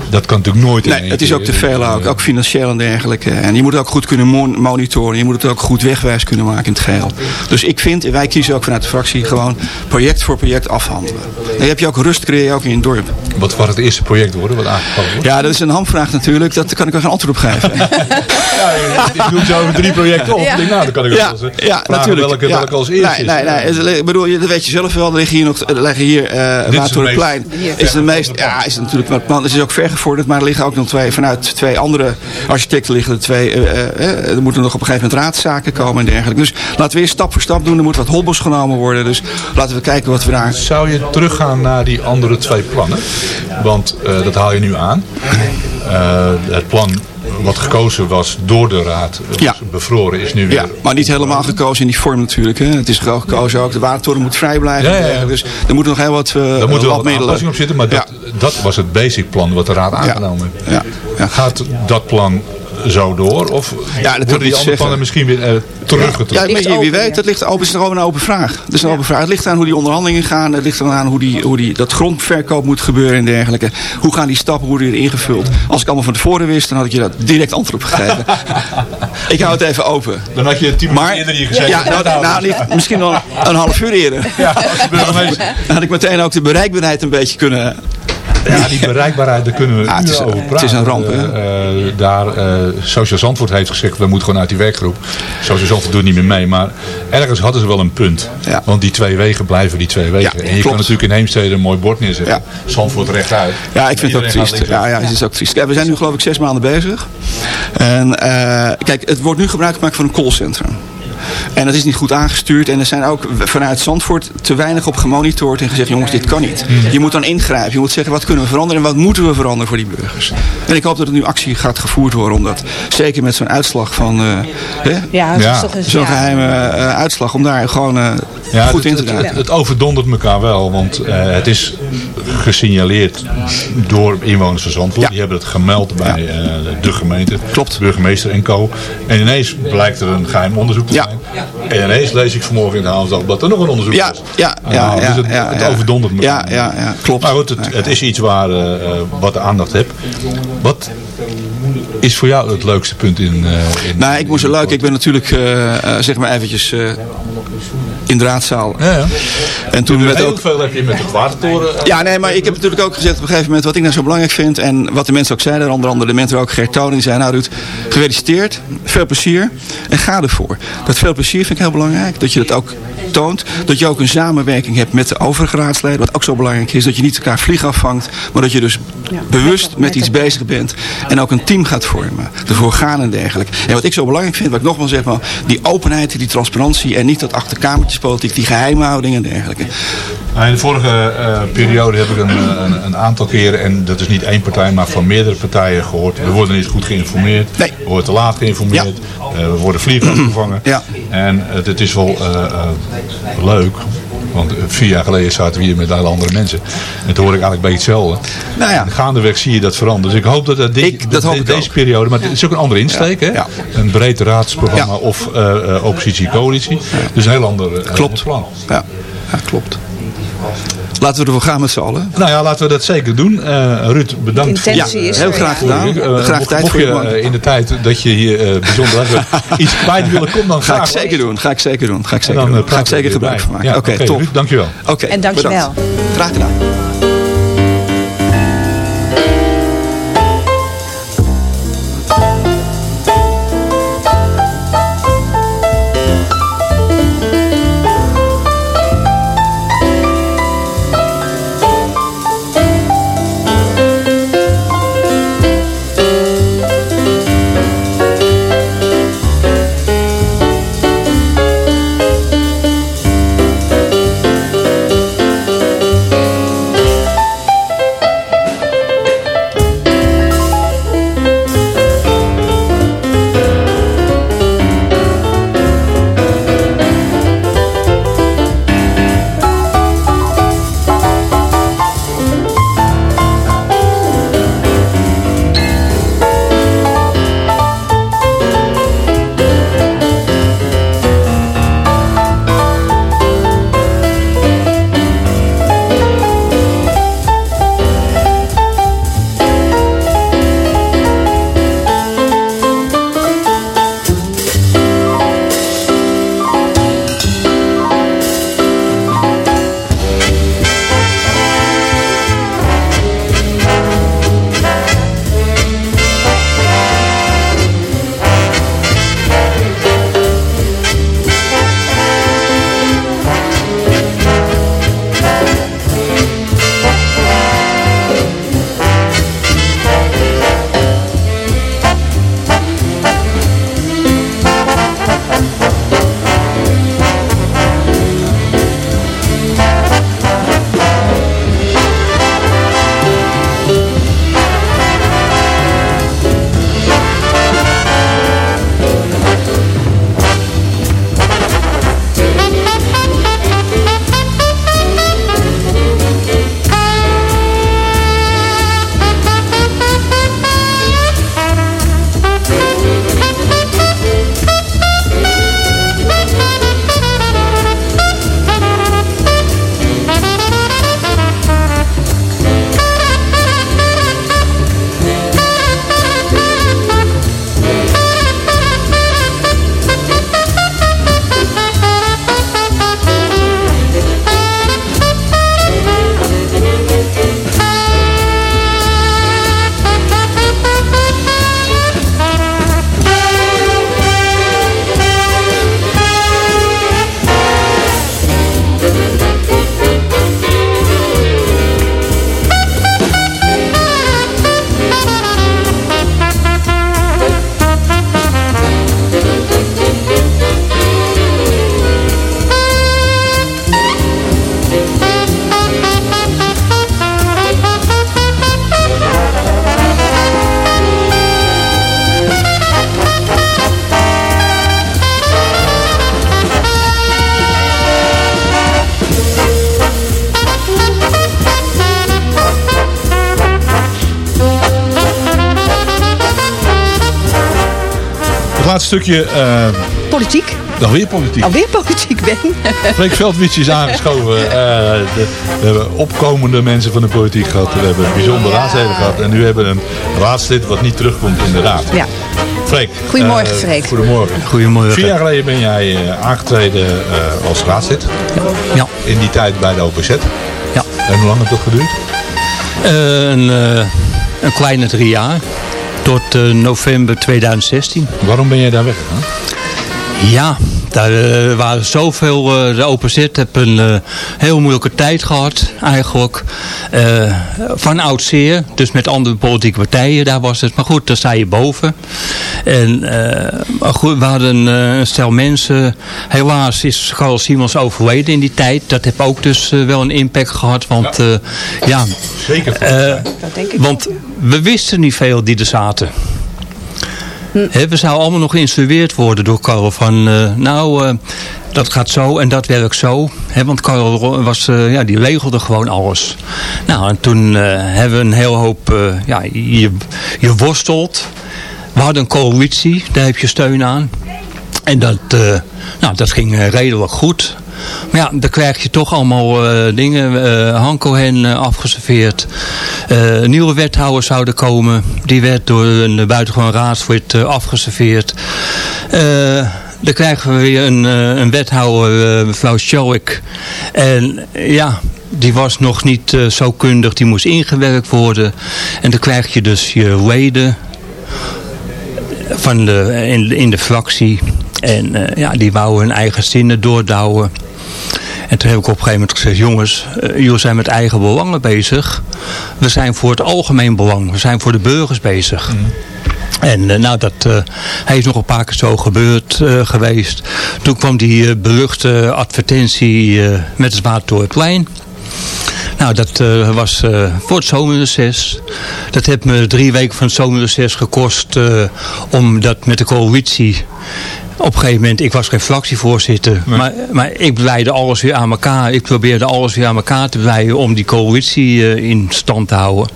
dat kan natuurlijk nooit in Nee, één het is ook te veel, eh, ook, ook financieel en dergelijke. En je moet het ook goed kunnen mon- monitoren. Je moet het ook goed wegwijs kunnen maken in het geheel. Dus ik vind, en wij kiezen ook vanuit de fractie, gewoon project voor project afhandelen. Dan heb je ook rust creëer je ook in het dorp. Wat was het eerste project worden wat wordt? Ja, dat is een hamvraag natuurlijk. Dat kan ik ook geen antwoord op geven. Ik doe zo over drie projecten op. Ik denk, nou, dan kan ik ja, wel eens, eh, ja, vragen natuurlijk. welke, ja. welke als eerste nee, is. Nee, nee, Ik bedoel, je- dat weet je zelf wel. Er liggen hier nog, er liggen hier uh, is Waterplein. het meest- Is de meest, ja, is natuurlijk wat plan. Het is ook vergevorderd, maar er liggen ook nog twee, vanuit twee andere architecten liggen er twee. eh, eh, er moeten nog op een gegeven moment raadszaken komen en dergelijke. Dus laten we eerst stap voor stap doen. Er moet wat holbos genomen worden. Dus laten we kijken wat we daar. Zou je teruggaan naar die andere twee plannen? Want eh, dat haal je nu aan. Eh, het plan wat gekozen was door de raad, Ja. bevroren, is nu weer... Ja, maar niet helemaal gekozen in die vorm natuurlijk. Hè. Het is gewoon gekozen ook. De watertoren moet vrij blijven. Ja, ja, ja. Dus er moeten nog heel wat, uh, Daar moet wel op zitten, maar dat, dat was het basic plan wat de raad aangenomen heeft. Ja. Gaat dat plan zo door? Of Ja, dat wil worden die andere zeggen. plannen misschien weer uh, teruggetrokken? Ja, wie weet, dat ligt open, is gewoon een open vraag. Dat is een open vraag. Het ligt aan hoe die onderhandelingen gaan. Het ligt aan hoe, die, hoe die, dat grondverkoop moet gebeuren en dergelijke. Hoe gaan die stappen worden ingevuld? Als ik allemaal van tevoren wist, dan had ik je dat direct antwoord op gegeven. ik hou het even open. Dan had je tien minuten eerder hier gezegd. Ja, nou, nou, niet- misschien wel een half uur eerder. Ja, als de burgemeester. Dan had ik meteen ook de bereikbaarheid een beetje kunnen... Ja, die bereikbaarheid, daar kunnen we Ja, het is- uren over praten. het is een ramp, hè? Eh, eh, daar, eh Social Zandvoort heeft gezegd, we moeten gewoon uit die werkgroep. Social Zandvoort doet niet meer mee, maar ergens hadden ze wel een punt. Ja. Want die twee wegen blijven die twee wegen. En je klopt. kan natuurlijk in Heemstede een mooi bord neerzetten. Zandvoort rechtuit. Ja, ik vind het ook triest. Ja, ja, het is ook triest. We zijn nu geloof ik zes maanden bezig. En kijk, het wordt nu gebruik gemaakt van een callcentrum. En dat is niet goed aangestuurd. En er zijn ook vanuit Zandvoort te weinig op gemonitord en gezegd, jongens, dit kan niet. Je moet dan ingrijpen. Je moet zeggen, wat kunnen we veranderen en wat moeten we veranderen voor die burgers. En ik hoop dat er nu actie gaat gevoerd worden om dat, zeker met zo'n uitslag van, eh, hè, Ja, dat Ja. is toch een zo'n geheime eh, uitslag, om daar gewoon eh, Ja, goed het, in te het, het, het overdondert elkaar wel, want eh, het is gesignaleerd door inwoners van Zandvoort. Ja. Die hebben het gemeld bij eh, de gemeente, Klopt. burgemeester en co. En ineens blijkt er een geheim onderzoek te Ja. zijn. En ineens lees ik vanmorgen in de Hansdag dat er nog een onderzoek Ja, is. ja, Nou, ja, dus ja, het, ja, het overdondert elkaar. Ja, ja, ja, klopt. Maar goed, het, het is iets waar eh, wat de aandacht hebt. Wat is voor jou het leukste punt in... in Nou, ik moest leuk. Ik ben natuurlijk, zeg maar eventjes in de raadzaal. Ja, ja. En toen werd Heel ook... veel heb je met de watertoren... eh, Ja, nee, maar ik heb natuurlijk ook gezegd op een gegeven moment wat ik nou zo belangrijk vind. En wat de mensen ook zeiden, onder andere de mensen ook Gert Tonen, die zei, nou Ruud, gefeliciteerd, veel plezier en ga ervoor. Dat veel plezier vind ik heel belangrijk. Dat je dat ook toont. Dat je ook een samenwerking hebt met de overige raadsleden. Wat ook zo belangrijk is. Dat je niet elkaar vlieg afvangt. Maar dat je dus bewust met iets bezig bent. En ook een team gaat vormen. Ervoor gaan en dergelijke. En wat ik zo belangrijk vind, wat ik nogmaals zeg, maar, die openheid, die transparantie. En niet dat achterkamertjespolitiek, die geheimhouding en dergelijke. Nou, In de vorige eh, periode heb ik een, eh, een, een aantal keren, en dat is niet één partij, maar van meerdere partijen gehoord. We worden niet goed geïnformeerd. Nee. We worden te laat geïnformeerd. Eh, we worden vliegen afgevangen. Ja. En het, het is wel leuk. Want eh, vier jaar geleden zaten we hier met alle andere mensen. En toen hoor ik eigenlijk beetje hetzelfde. Nou ja. Gaandeweg zie je dat veranderen. Dus ik hoop dat, dat, dit, Ik- dat hoop deze ook. periode, maar het is ook een andere insteek. Hè? Een breed raadsprogramma of eh, oppositie-coalitie. Dus een heel ander, Klopt. plan. Ja klopt. Laten we ervoor gaan met z'n allen. Nou ja, laten we dat zeker doen. Eh, Ruud, bedankt De intentie voor, is heel graag gedaan. eh, Graag mocht- tijd mocht voor je eh, in de tijd dat je hier eh, bijzonder iets kwijt willen, kom dan Ga graag. ik zeker doen. Ga ik zeker doen. Ga ik zeker, dan, doen. Ga ik zeker gebruik van maken. Ja, Oké, top. Ruud, dankjewel. Oké, En dankjewel. bedankt. Graag gedaan. Laatste stukje, eh Politiek. nog weer politiek. Alweer politiek, Ben. Freek Veldwits is aangeschoven. Eh, de- we hebben opkomende mensen van de politiek gehad. We hebben bijzondere raadsleden gehad. En nu hebben we een raadslid wat niet terugkomt in de raad. Ja. Freek. Goedemorgen, eh, Freek. Goedemorgen. Goedemorgen. Vier jaar geleden ben jij aangetreden eh, als raadslid. Ja. In die tijd bij de OPZ. Ja. En hoe lang heeft dat geduurd? Een, een kleine drie jaar. Tot eh, november 2016. Waarom ben jij daar weggegaan? Ja, daar eh, waren zoveel. eh, de OPZ heeft een eh, heel moeilijke tijd gehad, eigenlijk. Eh, van oudzeer, dus met andere politieke partijen, daar was het. Maar goed, daar sta je boven. En eh, maar goed, we hadden een stel mensen. Helaas is Carl Simons overleden in die tijd. Dat heeft ook dus wel een impact gehad. Want ja, ja Zeker. eh, want we wisten niet veel die er zaten. We zouden allemaal nog geïnstrueerd worden door Karel van, eh, nou, eh, dat gaat zo en dat werkt zo. Want Karel was, eh, ja, die regelde gewoon alles. Nou, en toen hebben we een heel hoop, ja, je, je worstelt. We hadden een coalitie, daar heb je steun aan. En dat, nou, dat ging redelijk goed. Maar ja, dan krijg je toch allemaal eh, dingen. eh Han Cohen eh, afgeserveerd. Eh, nieuwe wethouder zouden komen. Die werd door een buitengewoon eh, afgeserveerd. Dan krijgen we weer een, een wethouder, mevrouw Schoik. En ja, die was nog niet zo kundig. Die moest ingewerkt worden. En dan krijg je dus je leden van de, in, de fractie. En ja, die wouden hun eigen zinnen doordouwen. En toen heb ik op een gegeven moment gezegd, jongens, eh, jullie zijn met eigen belangen bezig. We zijn voor het algemeen belang. We zijn voor de burgers bezig. En eh, nou, dat hij is nog een paar keer zo gebeurd geweest. Toen kwam die beruchte advertentie met het Watertorenplein. Nou, dat was voor het zomerreces. Dat heeft me drie weken van het zomerreces gekost. eh omdat met de coalitie... Op een gegeven moment, ik was geen fractievoorzitter. Maar, maar ik leidde alles weer aan elkaar. Ik probeerde alles weer aan elkaar te breien om die coalitie eh, in stand te houden.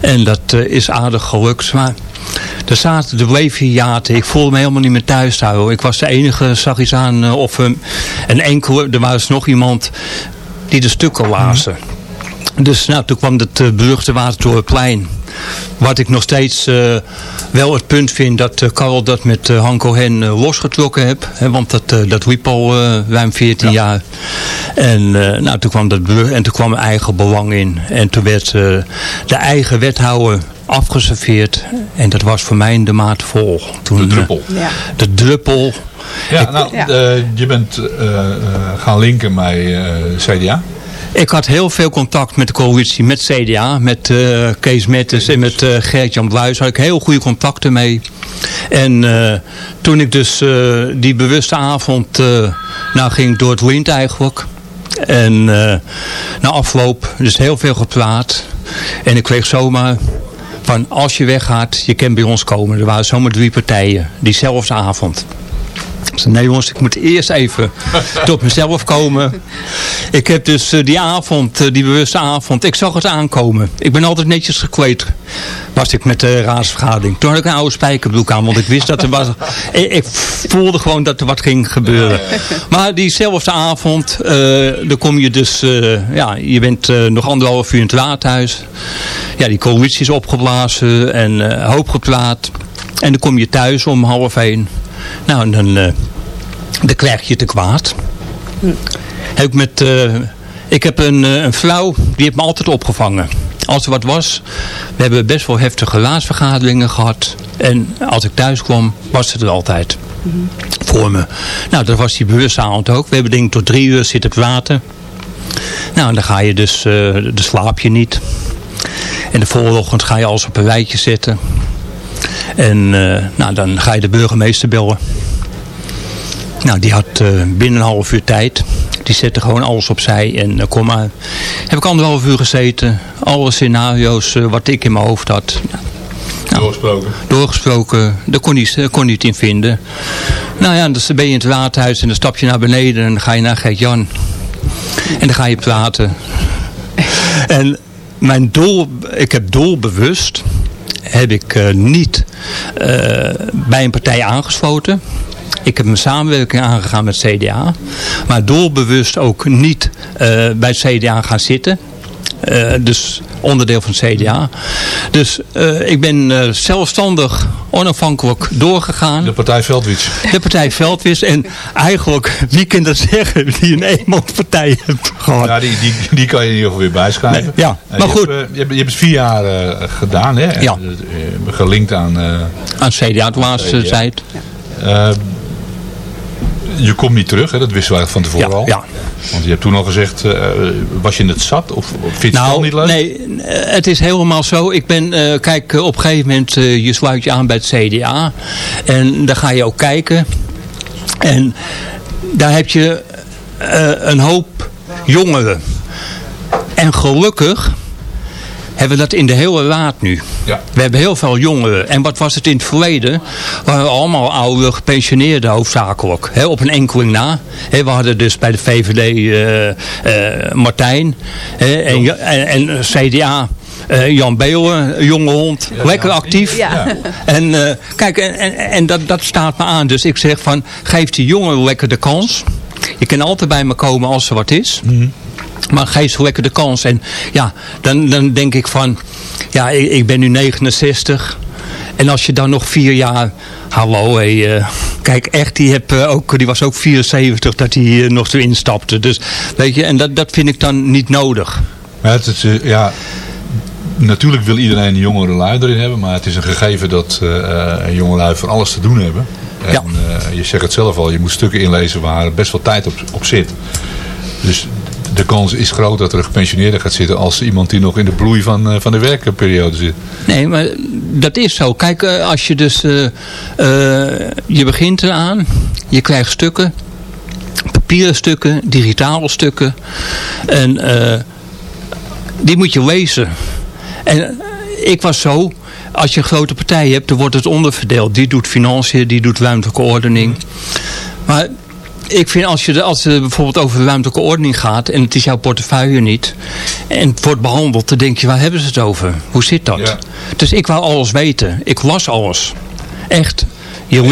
En dat eh, is aardig gelukt. Maar er zaten, er bleef hier jaten. Ik voelde me helemaal niet meer thuis houden. Ik was de enige, zag iets aan. eh, of een, een enkele, er was nog iemand die de stukken lazen. Dus nou, toen kwam het uh, beruchte Watertorenplein. Wat ik nog steeds eh, wel het punt vind dat uh, Karel dat met uh, Han Cohen uh, losgetrokken heb. Hè, want dat, uh, dat liep al uh, ruim 14 ja. jaar. En, uh, nou, toen kwam dat en toen kwam eigen belang in. En toen werd uh, de eigen wethouder afgeserveerd. En dat was voor mij de maat vol. Toen, de druppel. Ja. De druppel. Ja, ik, nou, ja. je bent gaan linken bij CDA. Ik had heel veel contact met de coalitie, met CDA, met uh, Kees Mettes en met uh, Gert-Jan Bluis. Had ik heel goede contacten mee. En uh, toen ik dus die bewuste avond, nou ging door het wind eigenlijk. En na afloop, dus heel veel gepraat. En ik kreeg zomaar van als je weggaat, je kan bij ons komen. Er waren zomaar drie partijen, diezelfde avond. Ik zei, nee jongens, ik moet eerst even tot mezelf komen. Ik heb dus uh, die avond, uh, die bewuste avond, ik zag het aankomen. Ik ben altijd netjes gekleed. Was ik met de raadsvergadering. Toen had ik een oude spijkerbroek aan, want ik wist dat er was... ik, ik, voelde gewoon dat er wat ging gebeuren. Maar diezelfde avond, uh, dan kom je dus... ja, je bent nog anderhalf uur in het raadhuis. Ja, die coalitie is opgeblazen en hoop gepraat. En dan kom je thuis om half één. Nou, dan, uh, dan krijg je te kwaad. Hm. Heb ik, met, uh, ik heb een, uh, een vrouw, die heeft me altijd opgevangen. Als er wat was, we hebben best wel heftige raadsvergaderingen gehad. En als ik thuis kwam, was het er altijd. Hm. Voor me. Nou, dat was die bewustavond ook. We hebben ik tot drie uur zitten praten. Nou, en dan ga je dus, dan slaap je niet. En de volgende ochtend ga je alles op een rijtje zetten. En uh, nou, dan ga je de burgemeester bellen. Nou, die had uh, binnen een half uur tijd. Die zette gewoon alles opzij en uh, kom maar. Heb ik anderhalf uur gezeten. Alle scenario's wat ik in mijn hoofd had. Nou, doorgesproken. Doorgesproken. Daar kon hij, kon hij het in vinden. Nou ja, dan ben je in het raadhuis en dan stap je naar beneden en dan ga je naar Gert-Jan. En dan ga je praten. en mijn doel, ik heb doelbewust heb ik uh, niet uh, bij een partij aangesloten. Ik heb mijn samenwerking aangegaan met CDA. Maar doelbewust ook niet uh, bij CDA gaan zitten. Dus onderdeel van het CDA. Dus ik ben zelfstandig onafhankelijk doorgegaan. De partij Veldwits. De partij Veldwits. En eigenlijk, wie kan dat zeggen die een eenmanspartij heeft gehad? Ja, die, die, die kan je in ieder geval weer bijschrijven. Nee, ja, maar je goed. Hebt, je, hebt, je hebt het vier jaar gedaan, hè? Ja. Gelinkt aan... Aan CDA, de laatste tijd. Ja. Je komt niet terug, hè? dat wisten we eigenlijk van tevoren ja, al. Ja. Want je hebt toen al gezegd, uh, was je het zat? Of, of vind je nou, het niet leuk? Nee, het is helemaal zo. Ik ben, uh, kijk, op een gegeven moment, je sluit je aan bij het CDA. En dan ga je ook kijken. En daar heb je een hoop jongeren. En gelukkig hebben we dat in de hele raad nu. Ja. We hebben heel veel jongeren. En wat was het in het verleden? We hadden allemaal oude gepensioneerden hoofdzakelijk. He, op een enkeling na. He, we hadden dus bij de VVD uh, uh, Martijn. He, en, en, en, CDA... Uh, Jan Beeuwen, jonge hond, ja, lekker actief. Ja. En uh, kijk, en, en, en dat, dat staat me aan. Dus ik zeg van, geef die jongen lekker de kans. Je kan altijd bij me komen als er wat is. Maar geef zo lekker de kans. En ja, dan, dan denk ik van, ja, ik, ik ben nu 69. En als je dan nog vier jaar, hallo, hé, eh, kijk, echt, die, heb, eh, ook, die was ook 74 dat hij eh, nog zo instapte. Dus, weet je, en dat, dat vind ik dan niet nodig. Maar het is, ja, natuurlijk wil iedereen een jongere lui erin hebben. Maar het is een gegeven dat eh jonge lui voor alles te doen hebben. En Ja. je zegt het zelf al, je moet stukken inlezen waar best wel tijd op, op zit. Dus de kans is groot dat er een gepensioneerde gaat zitten als iemand die nog in de bloei van, eh, van de werkperiode zit. Nee, maar dat is zo. Kijk, eh, als je dus, eh, je begint eraan, je krijgt stukken, papieren stukken, digitale stukken. En die moet je lezen. En ik was zo, als je een grote partij hebt, dan wordt het onderverdeeld. Die doet financiën, die doet ruimtelijke ordening. Maar ik vind als, je als het bijvoorbeeld over ruimtelijke ordening gaat en het is jouw portefeuille niet en het wordt behandeld, dan denk je waar hebben ze het over? Hoe zit dat? Dus ik wou alles weten. Ik las alles. Echt. Je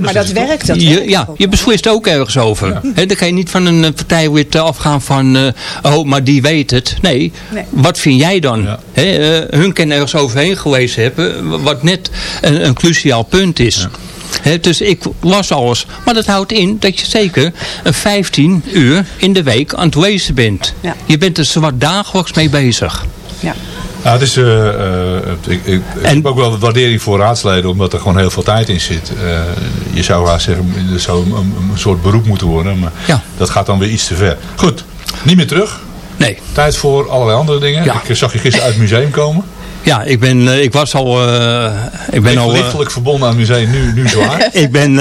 Maar dat werkt, dat je, werkt ja, je beslist ook ergens over. Hè, dan kan je niet van een eh, partijlid eh, afgaan van... eh, oh, maar die weet het. Nee, Nee. wat vind jij dan? Hè, eh, hun kan ergens overheen gelezen hebben... wat net een, een cruciaal punt is. Dus ik las alles. Maar dat houdt in dat je zeker een 15 uur in de week aan het lezen bent. Ja. Je bent er zowat dagelijks mee bezig. Ja. Nou, het is, eh, eh, ik, ik, ik heb ook wel waardering voor raadsleden, omdat er gewoon heel veel tijd in zit. Eh, je zou haast zeggen, er zou een, een soort beroep moeten worden, maar Ja. dat gaat dan weer iets te ver. Goed, niet meer terug. Nee. Tijd voor allerlei andere dingen. Ja. Ik zag je gisteren uit het museum komen. Ja, ik, ben, eh, ik was al... eh, ik ben al eh, lichtelijk verbonden aan het museum, nu, nu zwaar. ik ben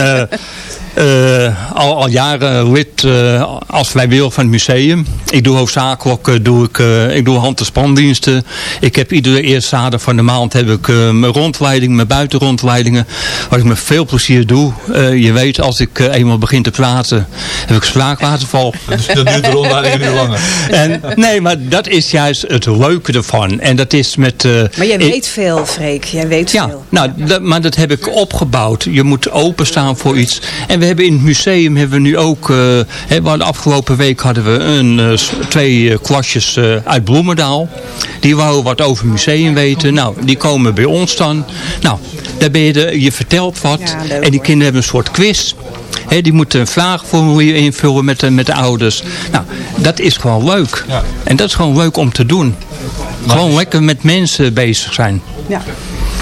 al, al jaren lid eh, als vrijwilliger van het museum. Ik doe hoofdzakelijk eh, doe ik, eh, ik doe hand- en spandiensten. Ik heb iedere eerste zaterdag van de maand heb ik eh, mijn rondleiding, mijn buitenrondleidingen. Wat ik met veel plezier doe. Eh, je weet, als ik eh, eenmaal begin te praten, heb ik spraakwaterval. Dus dan duurt de rondleiding een uur langer. En, nee, maar dat is juist het leuke ervan. En dat is met... eh, Maar jij ik- weet veel, Freek. Jij weet ja, veel. nou, dat, maar dat heb ik opgebouwd. Je moet openstaan voor iets. En we hebben in het museum hebben we nu ook... eh, hè, we afgelopen week hadden we een, eh, twee eh, klasjes eh, uit Bloemendaal. Die wouden wat over het museum weten. Nou, die komen bij ons dan. Nou, daar ben je, de, je vertelt wat. Ja, leuk, en die hoor. kinderen hebben een soort quiz. Hè, die moeten een vraagformulier invullen met de, met de ouders. Nou, dat is gewoon leuk. Ja. En dat is gewoon leuk om te doen. Gewoon lekker met mensen bezig zijn. Ja.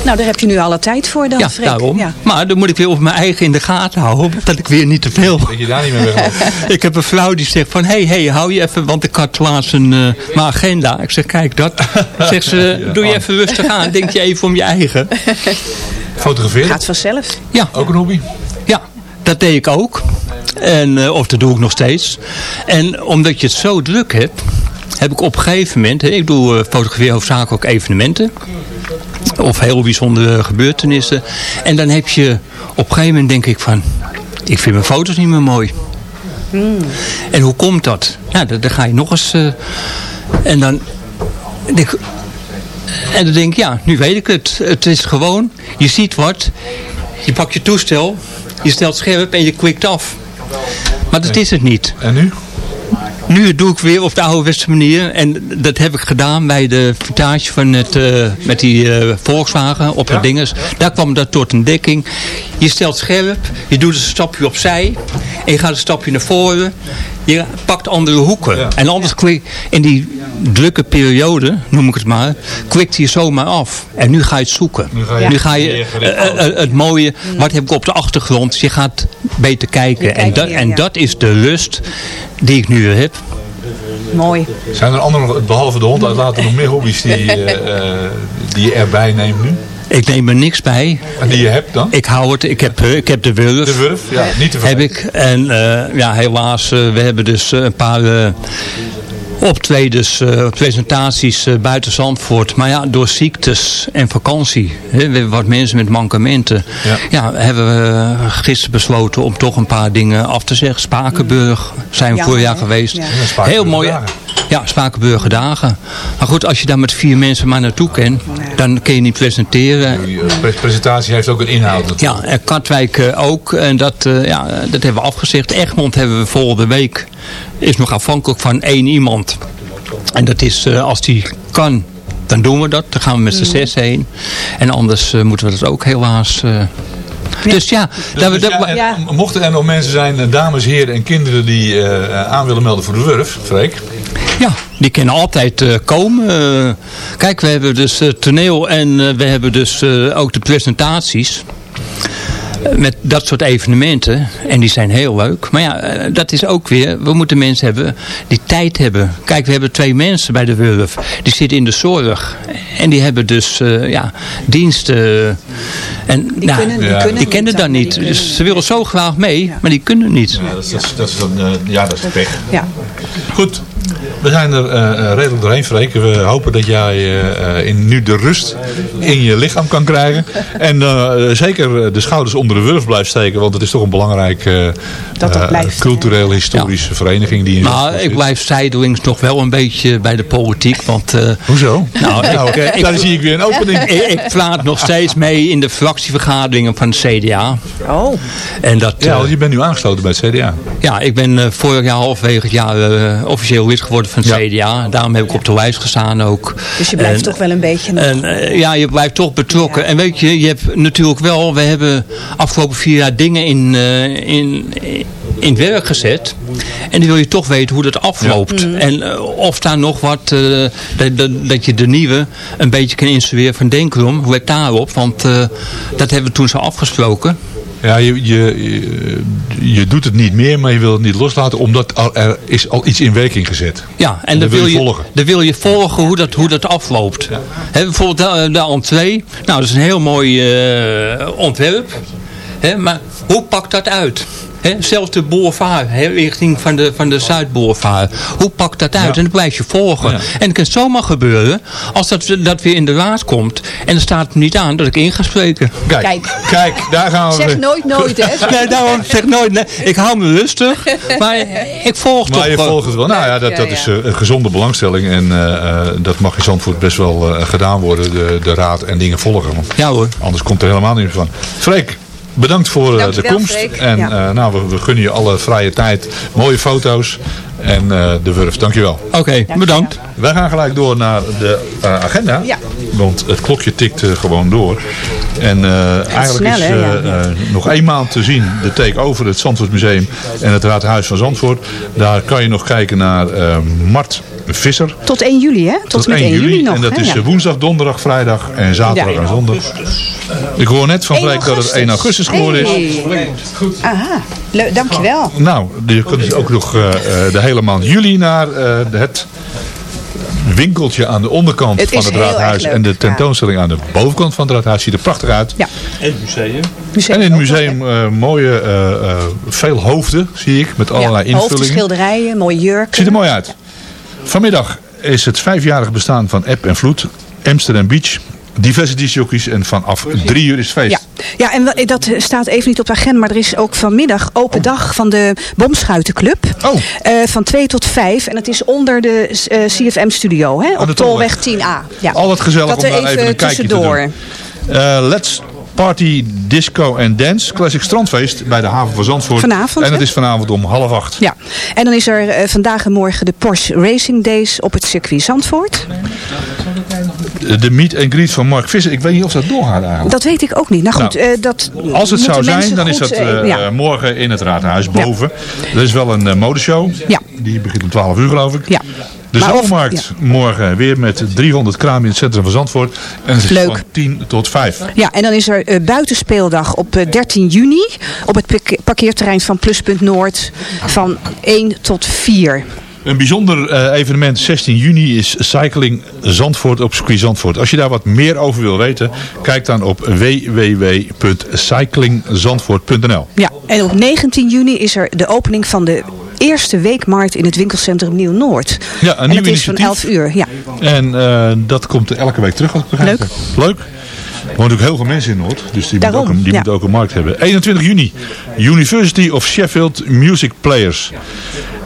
Nou, daar heb je nu alle tijd voor dan, Ja, Freek. daarom. Ja. Maar dan moet ik weer op mijn eigen in de gaten houden. Dat ik weer niet te veel... Dat je daar niet mee wegloopt. ik heb een vrouw die zegt van... Hé, hey, hey, hou je even... Want ik had laatst een, eh, mijn agenda. Ik zeg, kijk dat. Zegt ze, doe je even rustig aan. Denk je even om je eigen. Fotograferen, Gaat vanzelf. Ja, ook een hobby. ja dat deed ik ook. En, eh, of dat doe ik nog steeds. En omdat je het zo druk hebt... heb ik op een gegeven moment... hè, ik doe eh, fotografeer hoofdzakelijk evenementen. Of heel bijzondere gebeurtenissen. En dan heb je... Op een gegeven moment denk ik van... Ik vind mijn foto's niet meer mooi. En hoe komt dat? Nou, dan, dan ga je nog eens... eh, en dan... Denk, en dan denk ik, ja, nu weet ik het. Het is gewoon, je ziet wat, je pakt je toestel, je stelt scherp en je klikt af. Maar dat is het niet. En nu? Nu doe ik weer op de ouderwetse manier. En dat heb ik gedaan bij de vintage van het, eh, met die eh, Volkswagen op het dinges. Daar kwam dat tot een dekking. Je stelt scherp, je doet een stapje opzij. En je gaat een stapje naar voren. Je pakt andere hoeken. En anders kwik, in die drukke periode, noem ik het maar, kwikt je zomaar af. En nu ga je het zoeken. Nu ga je- eh, eh, het mooie, wat heb ik op de achtergrond? Je gaat beter kijken. En, dat, en dat is de lust die ik nu heb. Mooi. Zijn er andere, behalve de hond uitlaten, nog meer hobby's die, eh, die je erbij neemt nu? Ik neem er niks bij. En die je hebt dan? Ik hou het. Ik heb, eh, ik heb de Wurf. De Wurf, ja, niet te Heb ik. En eh, ja, helaas, eh, we hebben dus een paar eh, optredens, eh, presentaties eh, buiten Zandvoort. Maar ja, door ziektes en vakantie. Hè, we hebben wat mensen met mankementen. Ja. Ja, hebben we gisteren besloten om toch een paar dingen af te zeggen. Spakenburg zijn we Ja, vorig jaar geweest. Ja. Heel mooi. dagen. Ja, Spakenburger dagen. Maar goed, als je daar met vier mensen maar naartoe kent, dan kun je niet presenteren. Die eh, pre- presentatie heeft ook een inhoud. natuurlijk. Ja, en Katwijk eh, ook. En dat, eh, ja, dat hebben we afgezegd. Egmond hebben we volgende week. Is nog afhankelijk van één iemand. En dat is eh, als die kan, dan doen we dat. Dan gaan we met z'n zes heen. En anders moeten we dat ook helaas... eh, Dus ja, dat we, Dus dat, ja, en Mochten er nog mensen zijn, dames, heren en kinderen die eh, aan willen melden voor de Wurf, Freek. Ja, die kunnen altijd eh, komen. Eh, kijk, we hebben dus eh, toneel en we hebben dus ook de presentaties. Met dat soort evenementen. En die zijn heel leuk. Maar ja, dat is ook weer... We moeten mensen hebben die tijd hebben. Kijk, we hebben twee mensen bij de Wurf. Die zitten in de zorg. En die hebben dus eh, ja, diensten. En, die nou, kunnen- die die, kunnen kennen niet dat niet. Dus ze willen zo graag mee. Maar die kunnen niet. Ja, dat is, dat is, dat is, dan, eh, ja, dat is pech. Ja. Goed, we zijn er eh, eh, redelijk doorheen, Freek. We hopen dat jij eh, eh, in, nu de rust in je lichaam kan krijgen. En eh, zeker de schouders onder de wurf blijft steken. Want het is toch een belangrijke culturele historische vereniging. Die in Maar Zandvoort ik zit. blijf zijdelings nog wel een beetje bij de politiek. Want, eh, Hoezo? Nou, Nou, ik, ik, daar zie ik weer een opening. ik, ik praat nog steeds mee in de fractievergaderingen van het CDA. Oh. En dat, Ja, je bent nu aangesloten bij het CDA. ja, ik ben vorig jaar halverwege het jaar eh, officieel lid geworden van het CDA. Daarom heb ik op de lijst gestaan ook. Dus je blijft En- toch wel een beetje... en, eh, ja, je blijft toch betrokken. En weet je, je hebt natuurlijk wel, we hebben afgelopen vier jaar dingen in, eh, in, in het werk gezet. En dan wil je toch weten hoe dat afloopt. En eh, of daar nog wat, eh, dat, dat, dat je de nieuwe een beetje kan instrueren van Denkrom. Let daarop, want eh, dat hebben we toen zo afgesproken. Ja, je, je, je, doet het niet meer, maar je wil het niet loslaten. Omdat er is al iets in werking gezet. Ja, en En dan dat wil je, volgen. dan wil je volgen hoe dat, hoe dat afloopt. Hè, bijvoorbeeld de, entree. Nou, dat is een heel mooi eh, ontwerp. Hè, maar hoe pakt dat uit? Hè, zelfs de boulevard, hè, richting van de, van de Zuidboulevard. Hoe pakt dat uit? En dat blijf je volgen. Ja. En het kan zomaar gebeuren, als dat, dat weer in de raad komt. En er staat niet aan dat ik in ga spreken. Kijk, Kijk. kijk, daar gaan we. Zeg nooit nooit, hè? Nee, daarom zeg nooit, nee, ik hou me rustig. Maar ik volg toch Maar je volgt het wel. Nou ja, dat, dat is eh, een gezonde belangstelling. En eh, eh, dat mag in Zandvoort best wel eh, gedaan worden. De, de raad en dingen volgen. Want Ja hoor. anders komt er helemaal niet meer van. Freek, bedankt voor eh, de komst. Freek. En Ja. eh, nou, we, we gunnen je alle vrije tijd. Mooie foto's. En eh, de Wurf, dankjewel. Oké, bedankt. Wij gaan gelijk door naar de eh, agenda. Ja. Want het klokje tikt gewoon door. En eh, eigenlijk snel, is eh, Ja. eh, nog één maand te zien. De take-over, het Zandvoortmuseum en het Raadhuis van Zandvoort. Daar kan je nog kijken naar Mart Visser. Tot 1 juli, hè? Tot, met 1 juli, nog. en dat hè? is Ja. eh, woensdag, donderdag, vrijdag en zaterdag Ja. en zondag. Ik hoor net van 1 Freek dat het 1 augustus geworden is. Hey. Aha, Le dankjewel. Nou, je kunt dus ook nog eh, eh, de hele maand juli naar eh, het winkeltje aan de onderkant Het van het raadhuis en de ja. tentoonstelling aan de bovenkant van het raadhuis ziet er prachtig uit. Ja. En het museum. Museum En in het museum eh, mooie, eh, eh, veel hoofden zie ik, met allerlei ja, hoofden, invullingen. schilderijen, mooie jurken. Ziet er mooi uit. Vanmiddag is het vijfjarig bestaan van App en Vloed, Amsterdam Beach, diverse discjockeys en vanaf drie uur is het feest. Ja, ja en dat staat even niet op de agenda, maar er is ook vanmiddag open dag van de Bomschuitenclub. Oh. Eh, van 2 tot 5. En het is onder de eh, CFM studio, hè, op Tolweg. Tolweg 10A. Ja. Altijd gezellig dat om er daar even een kijkje te tussendoor. doen. Eh, let's Party Disco and Dance Classic Strandfeest bij de haven van Zandvoort. Vanavond, En het is vanavond om half acht. Ja, en dan is er eh, vandaag en morgen de Porsche Racing Days op het circuit Zandvoort. De meet and greet van Mark Visser. Ik weet niet of dat doorgaat eigenlijk. Dat weet ik ook niet. Nou goed, Nou, eh, dat Als het zou zijn, dan is dat eh, ja. morgen in het raadhuis boven. Er is wel een modeshow. Ja. Die begint om 12 uur geloof ik. Ja. De Maar of- zomermarkt morgen weer met 300 kraam in het centrum van Zandvoort. En het Leuk. van 10 tot 5. Ja, en dan is er eh, buitenspeeldag op eh, 13 juni op het parke- parkeerterrein van Pluspunt Noord van 1 tot 4. Een bijzonder eh, evenement 16 juni is Cycling Zandvoort op circuit Zandvoort. Als je daar wat meer over wil weten, kijk dan op www.cyclingzandvoort.nl. Ja, en op 19 juni is er de opening van de eerste weekmarkt in het winkelcentrum Nieuw-Noord. Ja, een en dat is van initiatief. 11 uur. Ja. En eh, dat komt elke week terug, als ik begrijp. Leuk. Leuk. Er wonen ook heel veel mensen in Noord, dus die, Daarom, ook, een, die ja. moeten ook een markt hebben. 21 juni, University of Sheffield Music Players.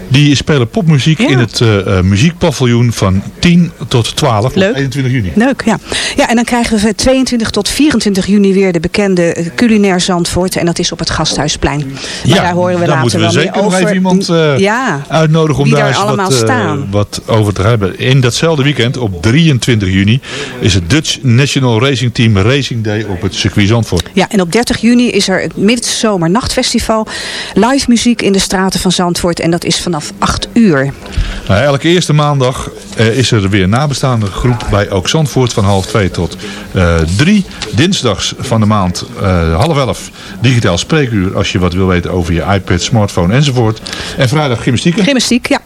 Die spelen popmuziek in het eh, eh, muziekpaviljoen van 10 tot 12 Leuk. op 21 juni. Leuk, ja. Ja, en dan krijgen we van 22 tot 24 juni weer de bekende eh, culinair Zandvoort. En dat is op het Gasthuisplein. Maar daar horen we later moeten we wel zeker over. even iemand ja, uitnodigen om daar daar eens wat, wat over te hebben. In datzelfde weekend, op 23 juni, is het Dutch National Racing Team Racing Day op het circuit Zandvoort. Ja, en op 30 juni is er het Midzomer Nachtfestival. Live muziek in de straten van Zandvoort. En dat is vanaf 8 uur. Nou, elke eerste maandag eh, is er weer een nabestaande groep bij Ook Zandvoort van half 2 tot eh 3. Dinsdags van de maand eh, half 11 digitaal spreekuur als je wat wil weten over je iPad, smartphone enzovoort. En vrijdag gymnastieken. Gymnastiek, ja.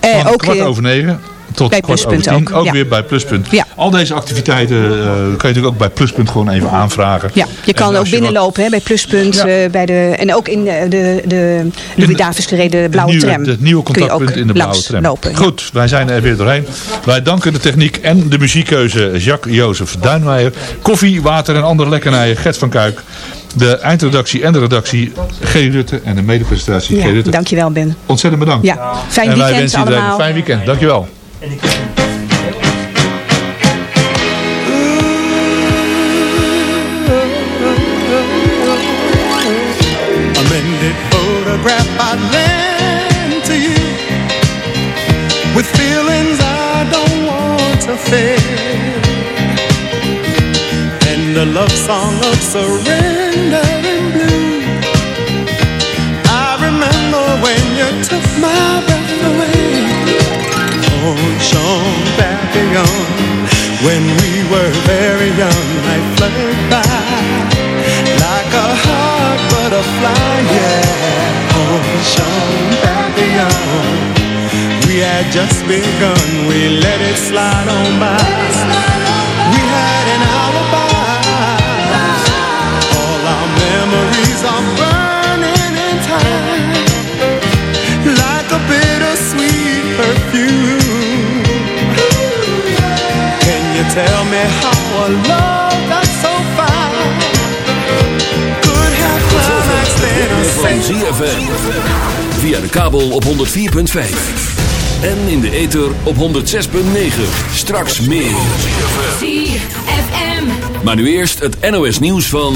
Eh, Van ook kwart eh, over negen tot bij Pluspunt ook, Ook ja. weer bij Pluspunt. Ja. Al deze activiteiten eh, kan je natuurlijk ook bij Pluspunt gewoon even aanvragen. Ja, je kan En ook wat- binnenlopen hè, bij Pluspunt. eh, bij de, en ook in de, de, de Louis Davis gereden blauwe nieuwe, tram. Het nieuwe contactpunt in de blauwe tram. Lopen. Goed, wij zijn er weer doorheen. Wij danken de techniek en de muziekkeuze Jacques-Jozef Duinmeijer. Koffie, water en andere lekkernijen Gert van Kuik. De eindredactie en de redactie G. Rutte en de medepresentatie G. Ja, Rutte. dankjewel Ben. Ontzettend bedankt. Ja, fijn en wij weekend wensen iedereen allemaal. een fijn weekend. Dankjewel. Amended photograph I'd lend to you. With feelings I don't want to feel. And a love song of surrender in blue. I remember when you took my breath away Sean Papillon when we were very young I fluttered by like a hot butterfly, yeah. Oh. We had just begun, we let it slide on by. Tell me how a love that's so fine could have climaxed in a Van ZFM. Via de kabel op 104.5. En in de ether op 106.9. Straks meer. Maar nu eerst het NOS nieuws van